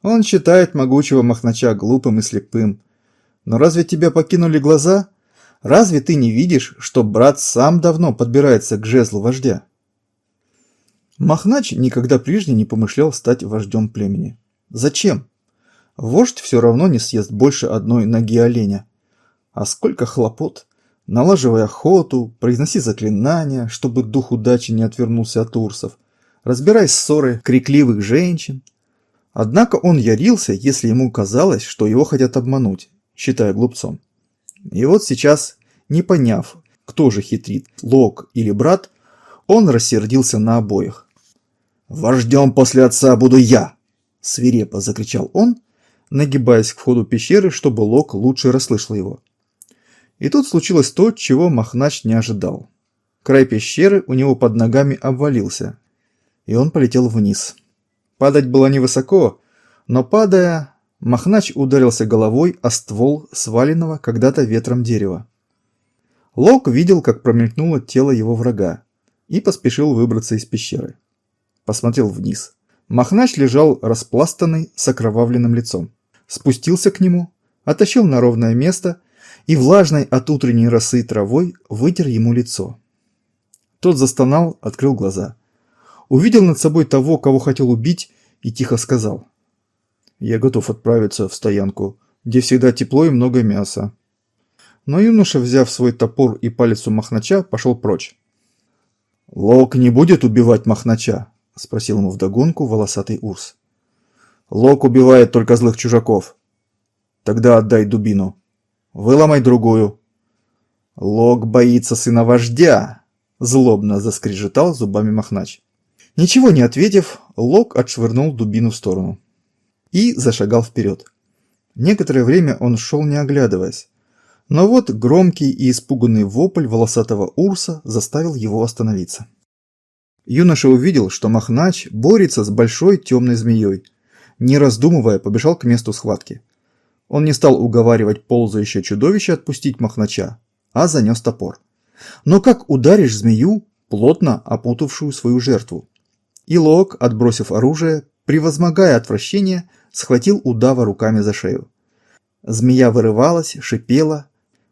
Он считает могучего Махнача глупым и слепым. Но разве тебя покинули глаза? Разве ты не видишь, что брат сам давно подбирается к жезлу вождя?» Махнач никогда прежде не помышлял стать вождем племени. Зачем? Вождь все равно не съест больше одной ноги оленя. А сколько хлопот! Налаживай охоту, произноси заклинания, чтобы дух удачи не отвернулся от урсов. Разбирай ссоры крикливых женщин. Однако он ярился, если ему казалось, что его хотят обмануть, считая глупцом. И вот сейчас, не поняв, кто же хитрит, Лок или брат, он рассердился на обоих. «Вождем после отца буду я!» – свирепо закричал он – нагибаясь к входу пещеры, чтобы Лок лучше расслышал его. И тут случилось то, чего Махнач не ожидал. Край пещеры у него под ногами обвалился, и он полетел вниз. Падать было невысоко, но падая, Махнач ударился головой о ствол сваленного когда-то ветром дерева. Лок видел, как промелькнуло тело его врага, и поспешил выбраться из пещеры. Посмотрел вниз. Махнач лежал распластанный с окровавленным лицом спустился к нему, оттащил на ровное место и влажной от утренней росы травой вытер ему лицо. Тот застонал, открыл глаза. Увидел над собой того, кого хотел убить, и тихо сказал. «Я готов отправиться в стоянку, где всегда тепло и много мяса». Но юноша, взяв свой топор и палец у Махнача, пошел прочь. «Лок не будет убивать Махнача?» – спросил ему вдогонку волосатый Урс. Лок убивает только злых чужаков. Тогда отдай дубину. Выломай другую. Лок боится сына вождя, злобно заскрежетал зубами Махнач. Ничего не ответив, Лок отшвырнул дубину в сторону и зашагал вперед. Некоторое время он шел не оглядываясь, но вот громкий и испуганный вопль волосатого урса заставил его остановиться. Юноша увидел, что Махнач борется с большой темной змеей – не раздумывая, побежал к месту схватки. Он не стал уговаривать ползающее чудовище отпустить махнача, а занес топор. Но как ударишь змею, плотно опутавшую свою жертву? Илок, отбросив оружие, превозмогая отвращение, схватил удава руками за шею. Змея вырывалась, шипела,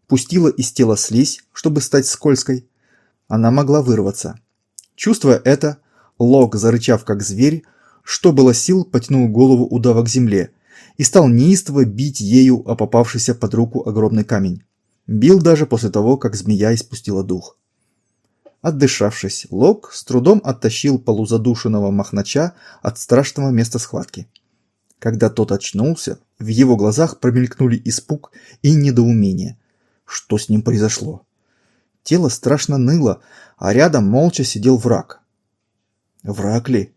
пустила из тела слизь, чтобы стать скользкой. Она могла вырваться. Чувствуя это, Лок, зарычав как зверь, что было сил, потянул голову удава к земле и стал неистово бить ею о попавшийся под руку огромный камень. Бил даже после того, как змея испустила дух. Отдышавшись, Лок с трудом оттащил полузадушенного махнача от страшного места схватки. Когда тот очнулся, в его глазах промелькнули испуг и недоумение. Что с ним произошло? Тело страшно ныло, а рядом молча сидел враг. Враг ли?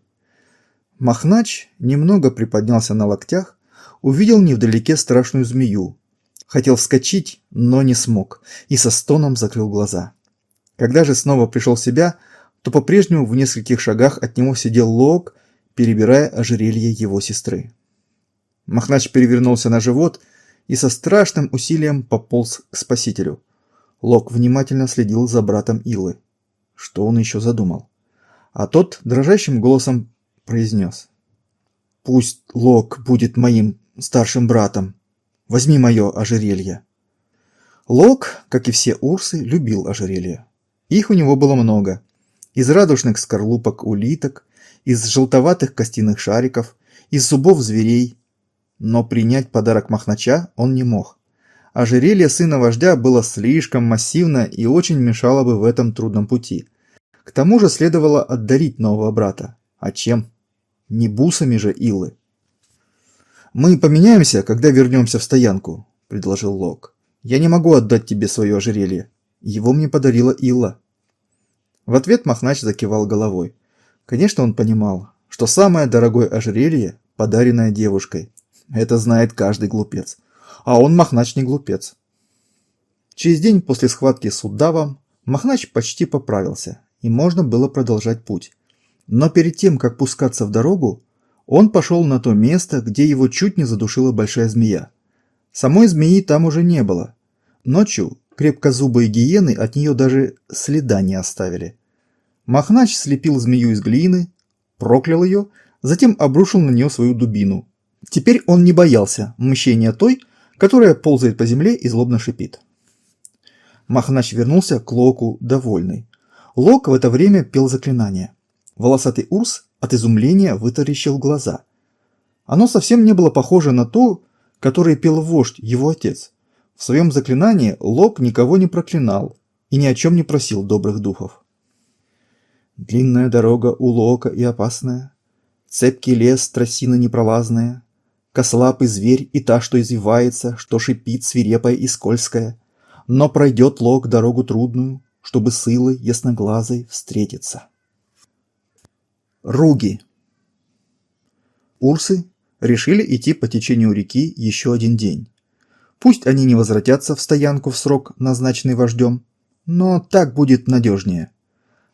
Махнач немного приподнялся на локтях, увидел невдалеке страшную змею. Хотел вскочить, но не смог, и со стоном закрыл глаза. Когда же снова пришел в себя, то по-прежнему в нескольких шагах от него сидел Лок, перебирая ожерелье его сестры. Махнач перевернулся на живот и со страшным усилием пополз к спасителю. Лок внимательно следил за братом Илы. Что он еще задумал? А тот дрожащим голосом произнес. «Пусть Лок будет моим старшим братом. Возьми мое ожерелье». Лок, как и все урсы, любил ожерелья. Их у него было много. Из радужных скорлупок улиток, из желтоватых костяных шариков, из зубов зверей. Но принять подарок Махнача он не мог. Ожерелье сына вождя было слишком массивно и очень мешало бы в этом трудном пути. К тому же следовало отдарить нового брата. А чем? не бусами же Илы. «Мы поменяемся, когда вернемся в стоянку», – предложил Лок. «Я не могу отдать тебе свое ожерелье. Его мне подарила Илла». В ответ Махнач закивал головой. Конечно, он понимал, что самое дорогое ожерелье, подаренное девушкой. Это знает каждый глупец. А он Махнач не глупец. Через день после схватки с Удавом Махнач почти поправился, и можно было продолжать путь но перед тем, как пускаться в дорогу, он пошел на то место, где его чуть не задушила большая змея. Самой змеи там уже не было. Ночью крепкозубые гиены от нее даже следа не оставили. Махнач слепил змею из глины, проклял ее, затем обрушил на нее свою дубину. Теперь он не боялся мщения той, которая ползает по земле и злобно шипит. Махнач вернулся к Локу довольный. Лок в это время пел заклинание – Волосатый Урс от изумления вытаращил глаза. Оно совсем не было похоже на то, которое пел вождь, его отец. В своем заклинании Лок никого не проклинал и ни о чем не просил добрых духов. Длинная дорога у Лока и опасная, цепкий лес, тросина непролазная, кослапый зверь и та, что извивается, что шипит, свирепая и скользкая. Но пройдет Лок дорогу трудную, чтобы с ясноглазой встретиться. Руги. Урсы решили идти по течению реки еще один день. Пусть они не возвратятся в стоянку в срок, назначенный вождем, но так будет надежнее.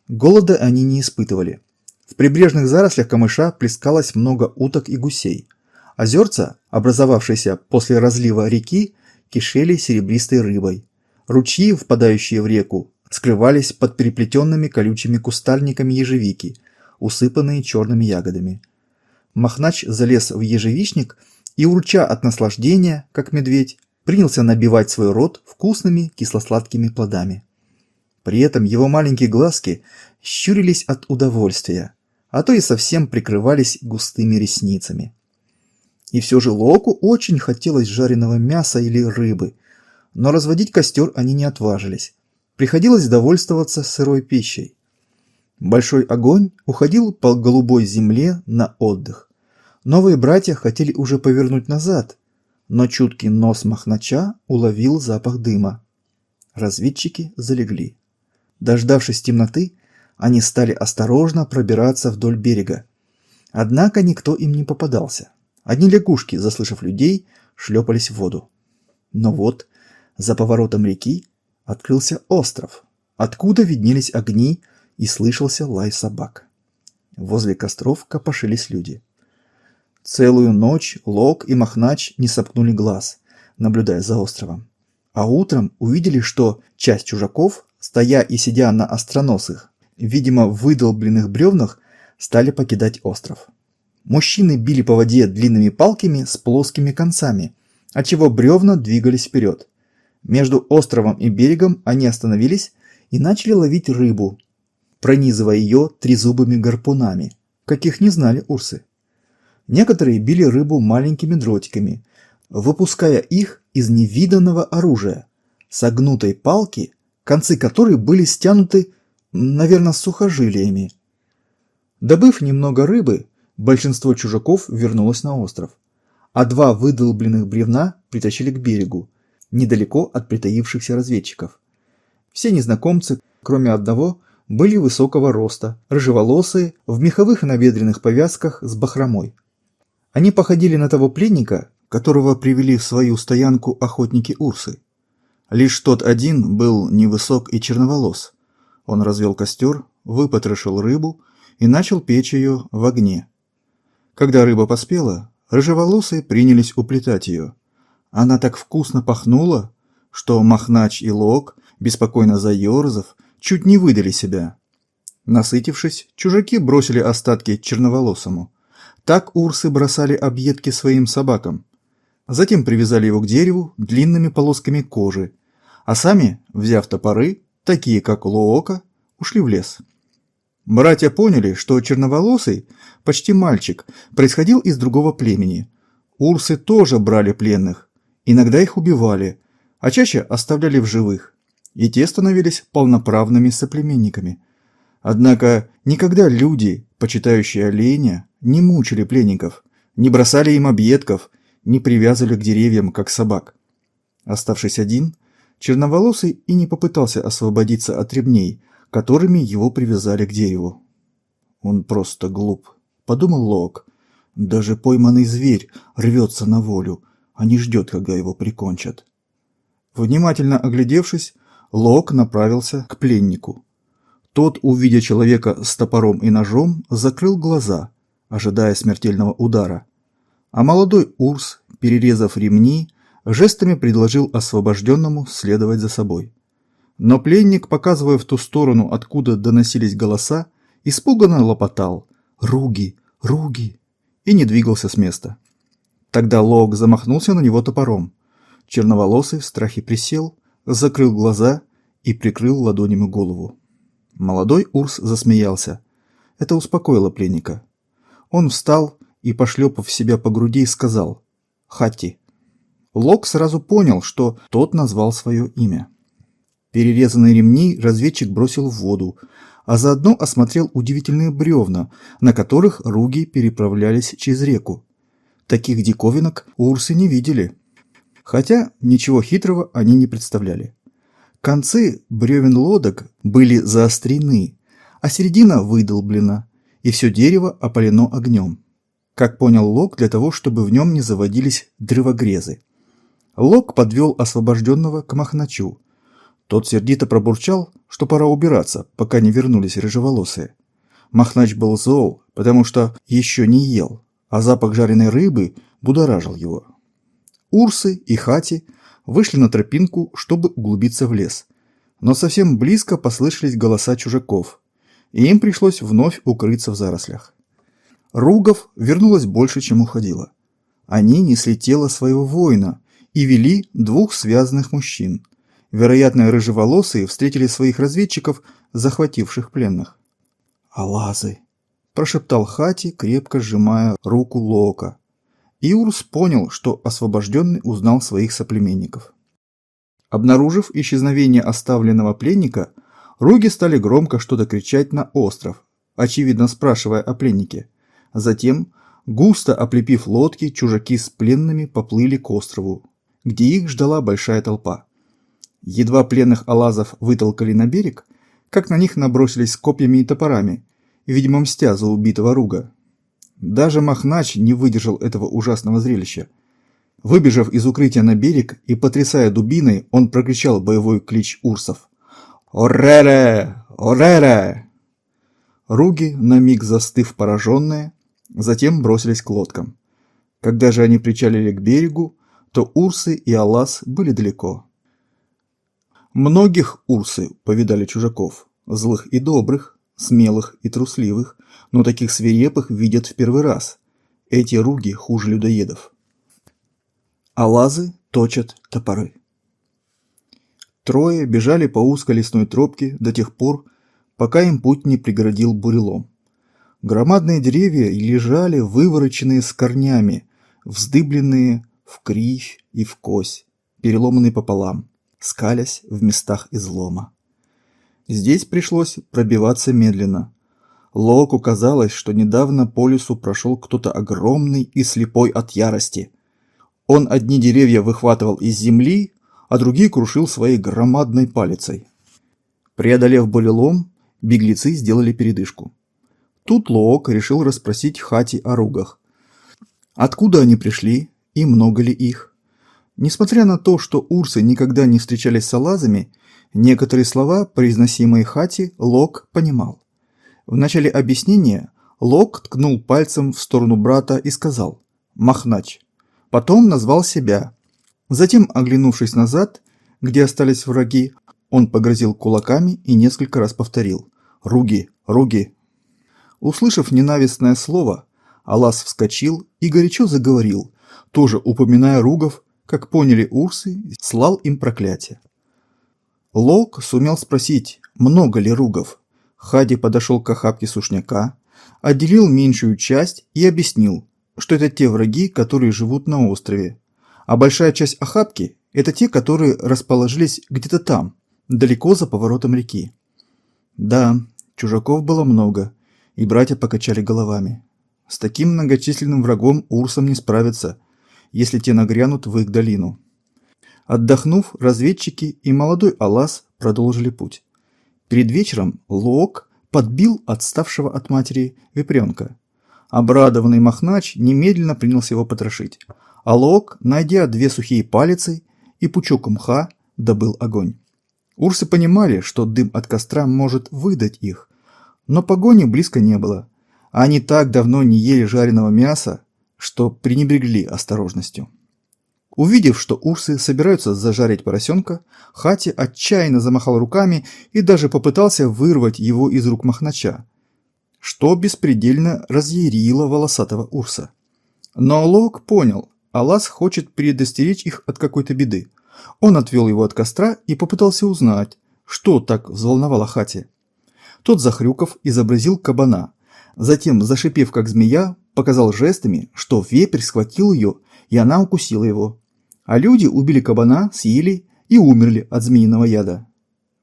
Голода они не испытывали. В прибрежных зарослях камыша плескалось много уток и гусей. Озерца, образовавшиеся после разлива реки, кишели серебристой рыбой. Ручьи, впадающие в реку, скрывались под переплетенными колючими кустальниками ежевики – усыпанные черными ягодами. Махнач залез в ежевичник и, урча от наслаждения, как медведь, принялся набивать свой рот вкусными кисло-сладкими плодами. При этом его маленькие глазки щурились от удовольствия, а то и совсем прикрывались густыми ресницами. И все же Локу очень хотелось жареного мяса или рыбы, но разводить костер они не отважились. Приходилось довольствоваться сырой пищей. Большой огонь уходил по голубой земле на отдых. Новые братья хотели уже повернуть назад, но чуткий нос Махнача уловил запах дыма. Разведчики залегли. Дождавшись темноты, они стали осторожно пробираться вдоль берега. Однако никто им не попадался. Одни лягушки, заслышав людей, шлепались в воду. Но вот за поворотом реки открылся остров, откуда виднелись огни, и слышался лай собак. Возле костров копошились люди. Целую ночь Лок и Махнач не сопкнули глаз, наблюдая за островом. А утром увидели, что часть чужаков, стоя и сидя на остроносых, видимо, выдолбленных бревнах, стали покидать остров. Мужчины били по воде длинными палками с плоскими концами, отчего бревна двигались вперед. Между островом и берегом они остановились и начали ловить рыбу, пронизывая ее трезубыми гарпунами, каких не знали урсы. Некоторые били рыбу маленькими дротиками, выпуская их из невиданного оружия, согнутой палки, концы которой были стянуты, наверное, сухожилиями. Добыв немного рыбы, большинство чужаков вернулось на остров, а два выдолбленных бревна притащили к берегу, недалеко от притаившихся разведчиков. Все незнакомцы, кроме одного, были высокого роста, рыжеволосые, в меховых набедренных повязках с бахромой. Они походили на того пленника, которого привели в свою стоянку охотники Урсы. Лишь тот один был невысок и черноволос. Он развел костер, выпотрошил рыбу и начал печь ее в огне. Когда рыба поспела, рыжеволосые принялись уплетать ее. Она так вкусно пахнула, что Махнач и Лок, беспокойно заерзав, чуть не выдали себя. Насытившись, чужаки бросили остатки черноволосому. Так урсы бросали объедки своим собакам. Затем привязали его к дереву длинными полосками кожи, а сами, взяв топоры, такие как Лоока, ушли в лес. Братья поняли, что черноволосый, почти мальчик, происходил из другого племени. Урсы тоже брали пленных, иногда их убивали, а чаще оставляли в живых и те становились полноправными соплеменниками. Однако никогда люди, почитающие оленя, не мучили пленников, не бросали им объедков, не привязывали к деревьям, как собак. Оставшись один, черноволосый и не попытался освободиться от ремней, которыми его привязали к дереву. Он просто глуп, подумал Лок. Даже пойманный зверь рвется на волю, а не ждет, когда его прикончат. Внимательно оглядевшись, Лок направился к пленнику. Тот, увидя человека с топором и ножом, закрыл глаза, ожидая смертельного удара. А молодой Урс, перерезав ремни, жестами предложил освобожденному следовать за собой. Но пленник, показывая в ту сторону, откуда доносились голоса, испуганно лопотал «Руги! Руги!» и не двигался с места. Тогда Лок замахнулся на него топором. Черноволосый в страхе присел, закрыл глаза и прикрыл ладонями голову. Молодой Урс засмеялся. Это успокоило пленника. Он встал и, пошлепав себя по груди, сказал «Хати». Лок сразу понял, что тот назвал свое имя. Перерезанные ремни разведчик бросил в воду, а заодно осмотрел удивительные бревна, на которых руги переправлялись через реку. Таких диковинок урсы не видели хотя ничего хитрого они не представляли. Концы бревен лодок были заострены, а середина выдолблена, и все дерево опалено огнем. Как понял Лок, для того, чтобы в нем не заводились древогрезы. Лок подвел освобожденного к Махначу. Тот сердито пробурчал, что пора убираться, пока не вернулись рыжеволосые. Махнач был зол, потому что еще не ел, а запах жареной рыбы будоражил его. Урсы и Хати вышли на тропинку, чтобы углубиться в лес. Но совсем близко послышались голоса чужаков, и им пришлось вновь укрыться в зарослях. Ругов вернулось больше, чем уходило. Они несли тело своего воина и вели двух связанных мужчин. Вероятно, рыжеволосые встретили своих разведчиков, захвативших пленных. «Алазы!» – прошептал Хати, крепко сжимая руку Лока – Иурс понял, что освобожденный узнал своих соплеменников. Обнаружив исчезновение оставленного пленника, Руги стали громко что-то кричать на остров, очевидно спрашивая о пленнике. Затем, густо оплепив лодки, чужаки с пленными поплыли к острову, где их ждала большая толпа. Едва пленных алазов вытолкали на берег, как на них набросились с копьями и топорами, видимо, мстя за убитого Руга. Даже Махнач не выдержал этого ужасного зрелища. Выбежав из укрытия на берег и потрясая дубиной, он прокричал боевой клич урсов. «Орере! Орере!» Руги, на миг застыв пораженные, затем бросились к лодкам. Когда же они причалили к берегу, то урсы и алас были далеко. Многих урсы повидали чужаков, злых и добрых, смелых и трусливых, но таких свирепых видят в первый раз. Эти руги хуже людоедов. А лазы точат топоры. Трое бежали по узкой лесной тропке до тех пор, пока им путь не преградил бурелом. Громадные деревья лежали вывороченные с корнями, вздыбленные в кривь и в кось, переломанные пополам, скалясь в местах излома. Здесь пришлось пробиваться медленно. Локу казалось, что недавно по лесу прошел кто-то огромный и слепой от ярости. Он одни деревья выхватывал из земли, а другие крушил своей громадной палицей. Преодолев болелом, беглецы сделали передышку. Тут Лоок решил расспросить Хати о ругах. Откуда они пришли и много ли их? Несмотря на то, что урсы никогда не встречались с алазами, Некоторые слова, произносимые Хати, Лок понимал. В начале объяснения Лок ткнул пальцем в сторону брата и сказал «Махнач». Потом назвал себя. Затем, оглянувшись назад, где остались враги, он погрозил кулаками и несколько раз повторил «Руги, руги». Услышав ненавистное слово, Алас вскочил и горячо заговорил, тоже упоминая ругов, как поняли урсы, слал им проклятие. Лок сумел спросить, много ли ругов. Хади подошел к охапке сушняка, отделил меньшую часть и объяснил, что это те враги, которые живут на острове. А большая часть охапки – это те, которые расположились где-то там, далеко за поворотом реки. Да, чужаков было много, и братья покачали головами. С таким многочисленным врагом Урсом не справиться, если те нагрянут в их долину. Отдохнув, разведчики и молодой Алас продолжили путь. Перед вечером Лок подбил отставшего от матери вепренка. Обрадованный Махнач немедленно принялся его потрошить, а Лок, найдя две сухие палицы и пучок мха, добыл огонь. Урсы понимали, что дым от костра может выдать их, но погони близко не было. Они так давно не ели жареного мяса, что пренебрегли осторожностью. Увидев, что урсы собираются зажарить поросенка, Хати отчаянно замахал руками и даже попытался вырвать его из рук Махнача, что беспредельно разъярило волосатого урса. Но Лок понял, Алас хочет предостеречь их от какой-то беды. Он отвел его от костра и попытался узнать, что так взволновало Хати. Тот, захрюков, изобразил кабана. Затем, зашипев как змея, показал жестами, что вепрь схватил ее, и она укусила его а люди убили кабана, съели и умерли от змеиного яда.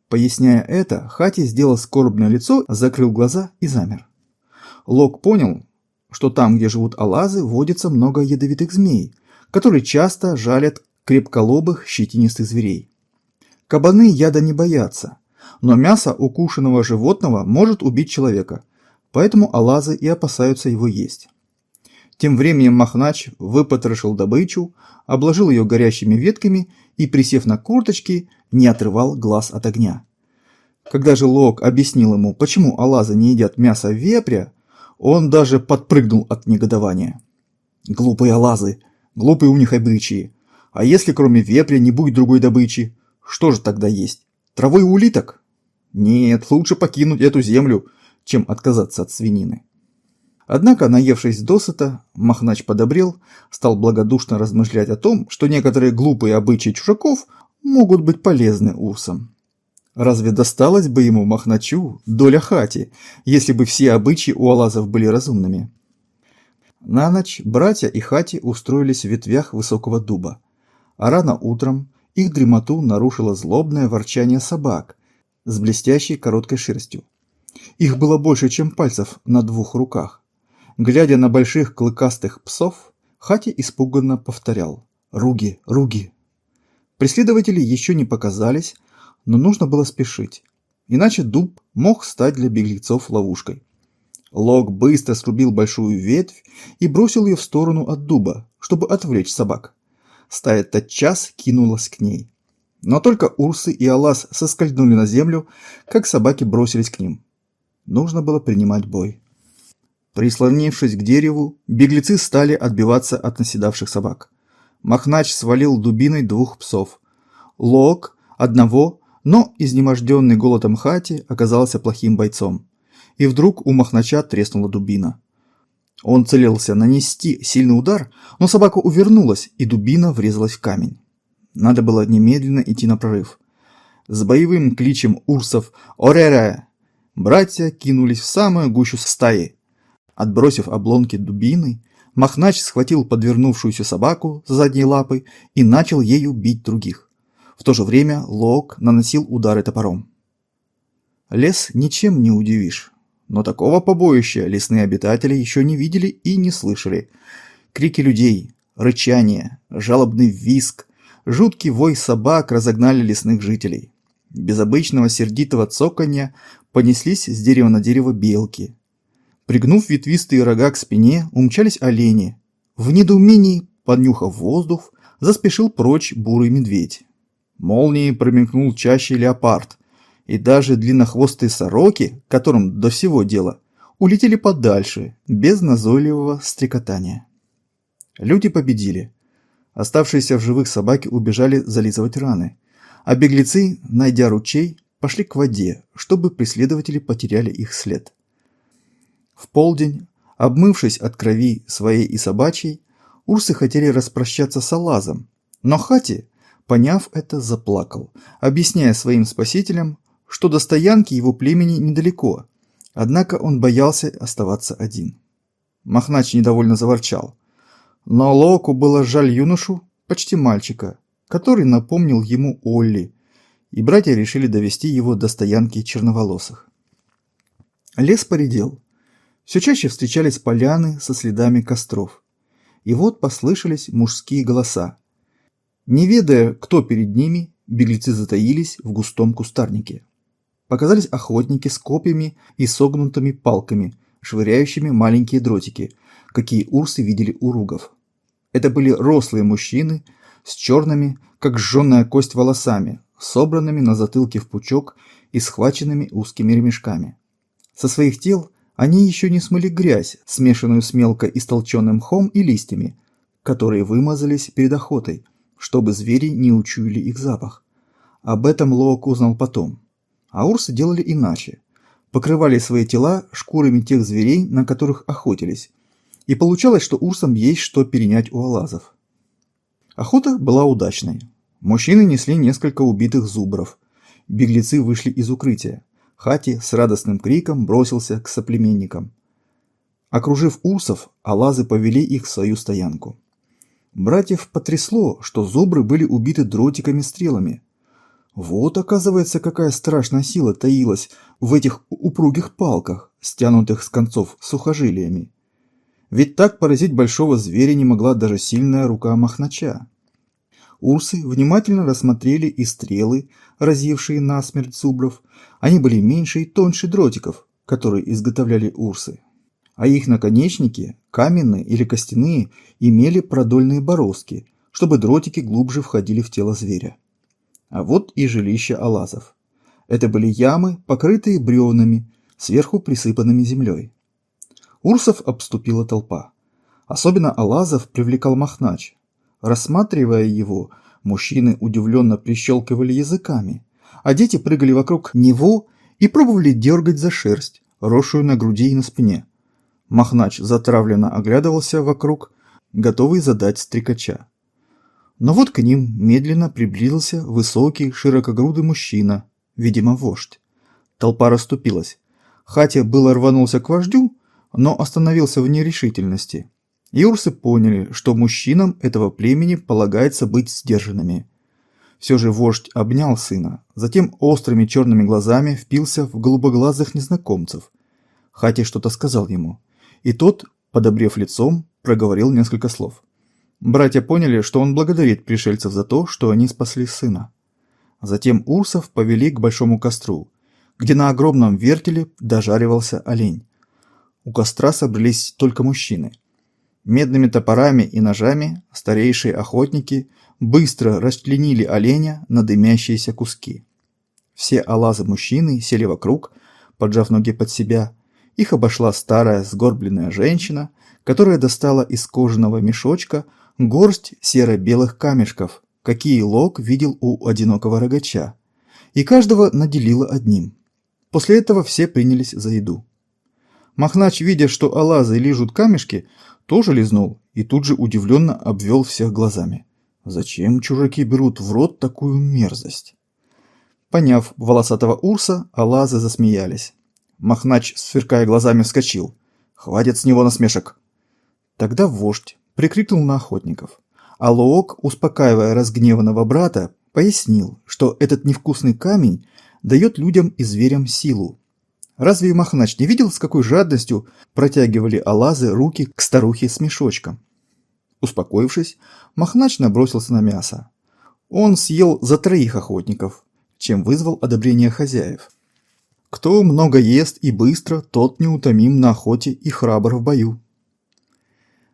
Поясняя это, Хати сделал скорбное лицо, закрыл глаза и замер. Лок понял, что там, где живут алазы, водится много ядовитых змей, которые часто жалят крепколобых щетинистых зверей. Кабаны яда не боятся, но мясо укушенного животного может убить человека, поэтому алазы и опасаются его есть. Тем временем Махнач выпотрошил добычу, обложил ее горящими ветками и, присев на корточки, не отрывал глаз от огня. Когда же Лок объяснил ему, почему алазы не едят мясо вепря, он даже подпрыгнул от негодования. «Глупые алазы! Глупые у них обычаи! А если кроме вепря не будет другой добычи? Что же тогда есть? Травой улиток? Нет, лучше покинуть эту землю, чем отказаться от свинины». Однако, наевшись досыта, Махнач подобрел, стал благодушно размышлять о том, что некоторые глупые обычаи чужаков могут быть полезны усам. Разве досталось бы ему, Махначу, доля хати, если бы все обычаи у алазов были разумными? На ночь братья и хати устроились в ветвях высокого дуба, а рано утром их дремоту нарушило злобное ворчание собак с блестящей короткой шерстью. Их было больше, чем пальцев на двух руках глядя на больших клыкастых псов, Хати испуганно повторял «Руги! Руги!». Преследователи еще не показались, но нужно было спешить, иначе дуб мог стать для беглецов ловушкой. Лог быстро срубил большую ветвь и бросил ее в сторону от дуба, чтобы отвлечь собак. Стая тотчас кинулась к ней. Но только Урсы и Алас соскользнули на землю, как собаки бросились к ним. Нужно было принимать бой. Прислонившись к дереву, беглецы стали отбиваться от наседавших собак. Махнач свалил дубиной двух псов. Лок одного, но изнеможденный голодом хати оказался плохим бойцом. И вдруг у Махнача треснула дубина. Он целился нанести сильный удар, но собака увернулась, и дубина врезалась в камень. Надо было немедленно идти на прорыв. С боевым кличем урсов «Орера!» братья кинулись в самую гущу стаи, Отбросив обломки дубины, Махнач схватил подвернувшуюся собаку с задней лапы и начал ею бить других. В то же время Лок наносил удары топором. Лес ничем не удивишь, но такого побоища лесные обитатели еще не видели и не слышали. Крики людей, рычание, жалобный визг, жуткий вой собак разогнали лесных жителей. Без обычного сердитого цоканья понеслись с дерева на дерево белки – Пригнув ветвистые рога к спине, умчались олени. В недоумении, поднюхав воздух, заспешил прочь бурый медведь. Молнией промелькнул чаще леопард, и даже длиннохвостые сороки, которым до всего дело, улетели подальше, без назойливого стрекотания. Люди победили. Оставшиеся в живых собаки убежали зализывать раны, а беглецы, найдя ручей, пошли к воде, чтобы преследователи потеряли их след. В полдень, обмывшись от крови своей и собачьей, урсы хотели распрощаться с Алазом, но Хати, поняв это, заплакал, объясняя своим спасителям, что до стоянки его племени недалеко, однако он боялся оставаться один. Махнач недовольно заворчал. Но Локу было жаль юношу, почти мальчика, который напомнил ему Олли, и братья решили довести его до стоянки черноволосых. Лес поредел. Все чаще встречались поляны со следами костров. И вот послышались мужские голоса. Не ведая, кто перед ними, беглецы затаились в густом кустарнике. Показались охотники с копьями и согнутыми палками, швыряющими маленькие дротики, какие урсы видели у ругов. Это были рослые мужчины с черными, как жженая кость, волосами, собранными на затылке в пучок и схваченными узкими ремешками. Со своих тел они еще не смыли грязь, смешанную с мелко истолченным мхом и листьями, которые вымазались перед охотой, чтобы звери не учуяли их запах. Об этом Лоок узнал потом. А урсы делали иначе. Покрывали свои тела шкурами тех зверей, на которых охотились. И получалось, что урсам есть что перенять у алазов. Охота была удачной. Мужчины несли несколько убитых зубров. Беглецы вышли из укрытия. Хати с радостным криком бросился к соплеменникам. Окружив усов, алазы повели их в свою стоянку. Братьев потрясло, что зубры были убиты дротиками-стрелами. Вот, оказывается, какая страшная сила таилась в этих упругих палках, стянутых с концов сухожилиями. Ведь так поразить большого зверя не могла даже сильная рука махнача. Урсы внимательно рассмотрели и стрелы, разившие насмерть зубров. Они были меньше и тоньше дротиков, которые изготовляли урсы. А их наконечники, каменные или костяные, имели продольные бороздки, чтобы дротики глубже входили в тело зверя. А вот и жилище алазов. Это были ямы, покрытые бревнами, сверху присыпанными землей. Урсов обступила толпа. Особенно алазов привлекал махнач, Рассматривая его, мужчины удивленно прищелкивали языками, а дети прыгали вокруг него и пробовали дергать за шерсть, росшую на груди и на спине. Махнач затравленно оглядывался вокруг, готовый задать стрекача. Но вот к ним медленно приблизился высокий, широкогрудый мужчина, видимо, вождь. Толпа расступилась. Хатя было рванулся к вождю, но остановился в нерешительности. Юрсы поняли, что мужчинам этого племени полагается быть сдержанными. Все же вождь обнял сына, затем острыми черными глазами впился в голубоглазых незнакомцев. Хати что-то сказал ему, и тот, подобрев лицом, проговорил несколько слов. Братья поняли, что он благодарит пришельцев за то, что они спасли сына. Затем урсов повели к большому костру, где на огромном вертеле дожаривался олень. У костра собрались только мужчины – Медными топорами и ножами старейшие охотники быстро расчленили оленя на дымящиеся куски. Все алазы-мужчины сели вокруг, поджав ноги под себя. Их обошла старая сгорбленная женщина, которая достала из кожаного мешочка горсть серо-белых камешков, какие Лок видел у одинокого рогача, и каждого наделила одним. После этого все принялись за еду. Махнач, видя, что алазы лижут камешки, тоже лизнул и тут же удивленно обвел всех глазами. Зачем чужаки берут в рот такую мерзость? Поняв волосатого урса, алазы засмеялись. Махнач, сверкая глазами, вскочил. «Хватит с него насмешек!» Тогда вождь прикрикнул на охотников. А Лоок, успокаивая разгневанного брата, пояснил, что этот невкусный камень дает людям и зверям силу, Разве Махнач не видел, с какой жадностью протягивали алазы руки к старухе с мешочком? Успокоившись, Махнач набросился на мясо. Он съел за троих охотников, чем вызвал одобрение хозяев. Кто много ест и быстро, тот неутомим на охоте и храбр в бою.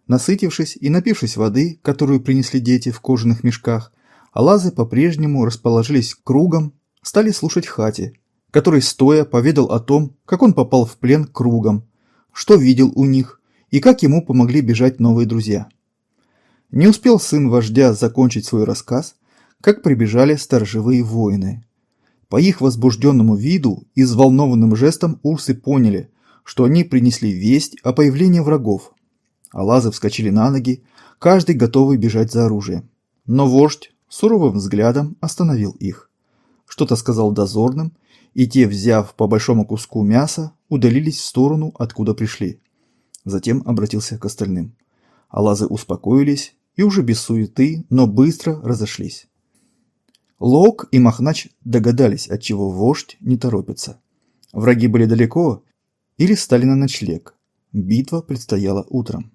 Насытившись и напившись воды, которую принесли дети в кожаных мешках, алазы по-прежнему расположились кругом, стали слушать хати, который стоя поведал о том, как он попал в плен кругом, что видел у них и как ему помогли бежать новые друзья. Не успел сын вождя закончить свой рассказ, как прибежали сторожевые воины. По их возбужденному виду и взволнованным жестам урсы поняли, что они принесли весть о появлении врагов. Алазы вскочили на ноги, каждый готовый бежать за оружием. Но вождь суровым взглядом остановил их. Что-то сказал дозорным, и те, взяв по большому куску мяса, удалились в сторону, откуда пришли. Затем обратился к остальным. Алазы успокоились и уже без суеты, но быстро разошлись. Лок и Махнач догадались, отчего вождь не торопится. Враги были далеко или стали на ночлег. Битва предстояла утром.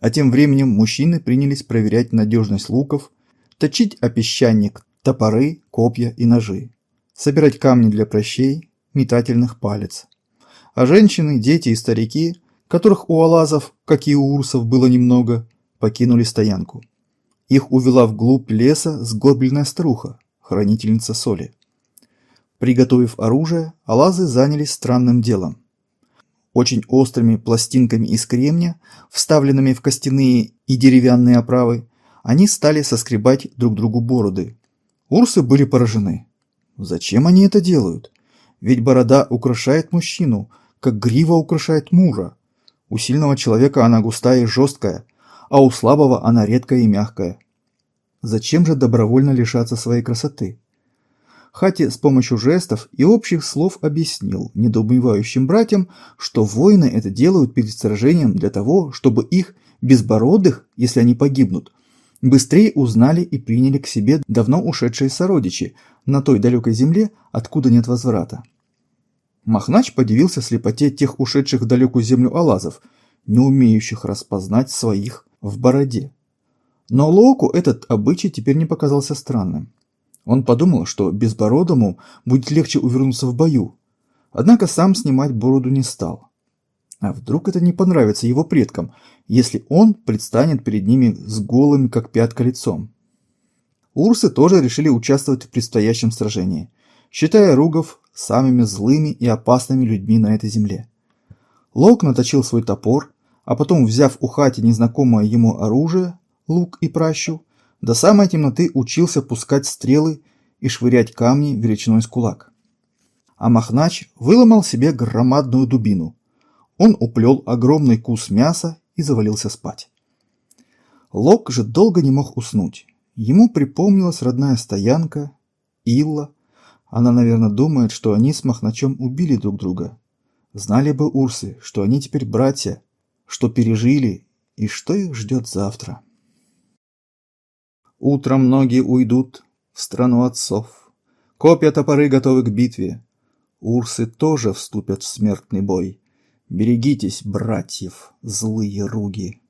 А тем временем мужчины принялись проверять надежность луков, точить о песчаник топоры, копья и ножи собирать камни для прощей, метательных палец. А женщины, дети и старики, которых у алазов, как и у урсов, было немного, покинули стоянку. Их увела вглубь леса сгорбленная старуха, хранительница соли. Приготовив оружие, алазы занялись странным делом. Очень острыми пластинками из кремня, вставленными в костяные и деревянные оправы, они стали соскребать друг другу бороды. Урсы были поражены. Зачем они это делают? Ведь борода украшает мужчину, как грива украшает мужа. У сильного человека она густая и жесткая, а у слабого она редкая и мягкая. Зачем же добровольно лишаться своей красоты? Хати с помощью жестов и общих слов объяснил недоумевающим братьям, что воины это делают перед сражением для того, чтобы их, безбородых, если они погибнут, быстрее узнали и приняли к себе давно ушедшие сородичи на той далекой земле, откуда нет возврата. Махнач подивился слепоте тех ушедших в далекую землю алазов, не умеющих распознать своих в бороде. Но Локу этот обычай теперь не показался странным. Он подумал, что безбородому будет легче увернуться в бою, однако сам снимать бороду не стал. А вдруг это не понравится его предкам, если он предстанет перед ними с голым, как пятка, лицом? Урсы тоже решили участвовать в предстоящем сражении, считая ругов самыми злыми и опасными людьми на этой земле. Лок наточил свой топор, а потом, взяв у хати незнакомое ему оружие, лук и пращу, до самой темноты учился пускать стрелы и швырять камни величиной с кулак. А Махнач выломал себе громадную дубину, он уплел огромный кус мяса и завалился спать. Лок же долго не мог уснуть. Ему припомнилась родная стоянка, Илла. Она, наверное, думает, что они с Махначом убили друг друга. Знали бы урсы, что они теперь братья, что пережили и что их ждет завтра. Утром многие уйдут в страну отцов. Копья топоры готовы к битве. Урсы тоже вступят в смертный бой. Берегитесь, братьев, злые руги.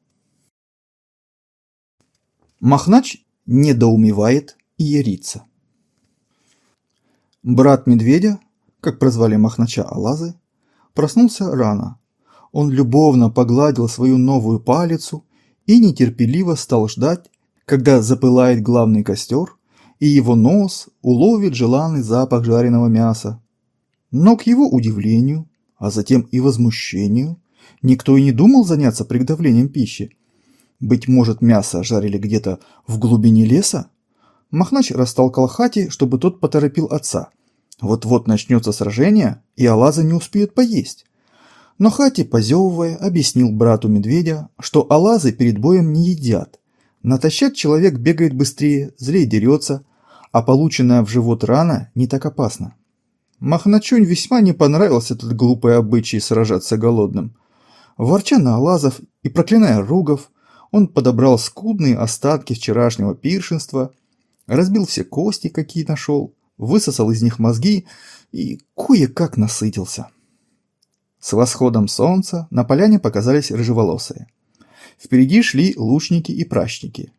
Махнач недоумевает и ярится. Брат медведя, как прозвали Махнача Алазы, проснулся рано. Он любовно погладил свою новую палицу и нетерпеливо стал ждать, когда запылает главный костер, и его нос уловит желанный запах жареного мяса. Но к его удивлению а затем и возмущению. Никто и не думал заняться приготовлением пищи. Быть может, мясо жарили где-то в глубине леса? Махнач растолкал Хати, чтобы тот поторопил отца. Вот-вот начнется сражение, и Алазы не успеют поесть. Но Хати, позевывая, объяснил брату медведя, что Алазы перед боем не едят. Натощак человек бегает быстрее, злее дерется, а полученная в живот рана не так опасна. Махначунь весьма не понравился этот глупый обычай сражаться голодным. Ворча на Алазов и проклиная Ругов, он подобрал скудные остатки вчерашнего пиршества, разбил все кости, какие нашел, высосал из них мозги и кое-как насытился. С восходом солнца на поляне показались рыжеволосые. Впереди шли лучники и пращники.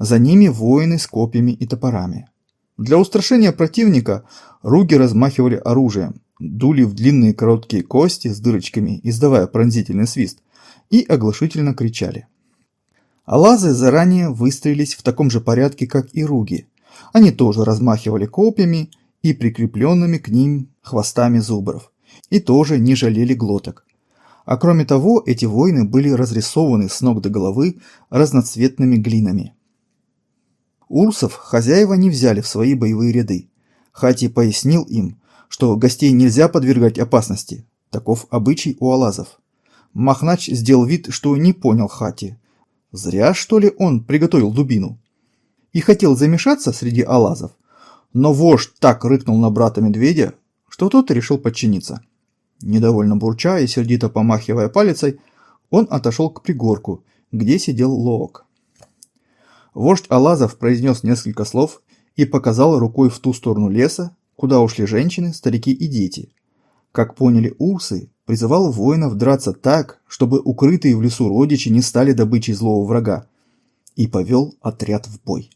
За ними воины с копьями и топорами. Для устрашения противника руги размахивали оружием, дули в длинные короткие кости с дырочками, издавая пронзительный свист, и оглушительно кричали. Алазы заранее выстроились в таком же порядке, как и руги. Они тоже размахивали копьями и прикрепленными к ним хвостами зубров, и тоже не жалели глоток. А кроме того, эти войны были разрисованы с ног до головы разноцветными глинами. Урсов хозяева не взяли в свои боевые ряды. Хати пояснил им, что гостей нельзя подвергать опасности. Таков обычай у алазов. Махнач сделал вид, что не понял Хати. Зря, что ли, он приготовил дубину. И хотел замешаться среди алазов, но вождь так рыкнул на брата медведя, что тот решил подчиниться. Недовольно бурча и сердито помахивая палицей, он отошел к пригорку, где сидел Лоок. Вождь Алазов произнес несколько слов и показал рукой в ту сторону леса, куда ушли женщины, старики и дети. Как поняли урсы, призывал воинов драться так, чтобы укрытые в лесу родичи не стали добычей злого врага, и повел отряд в бой.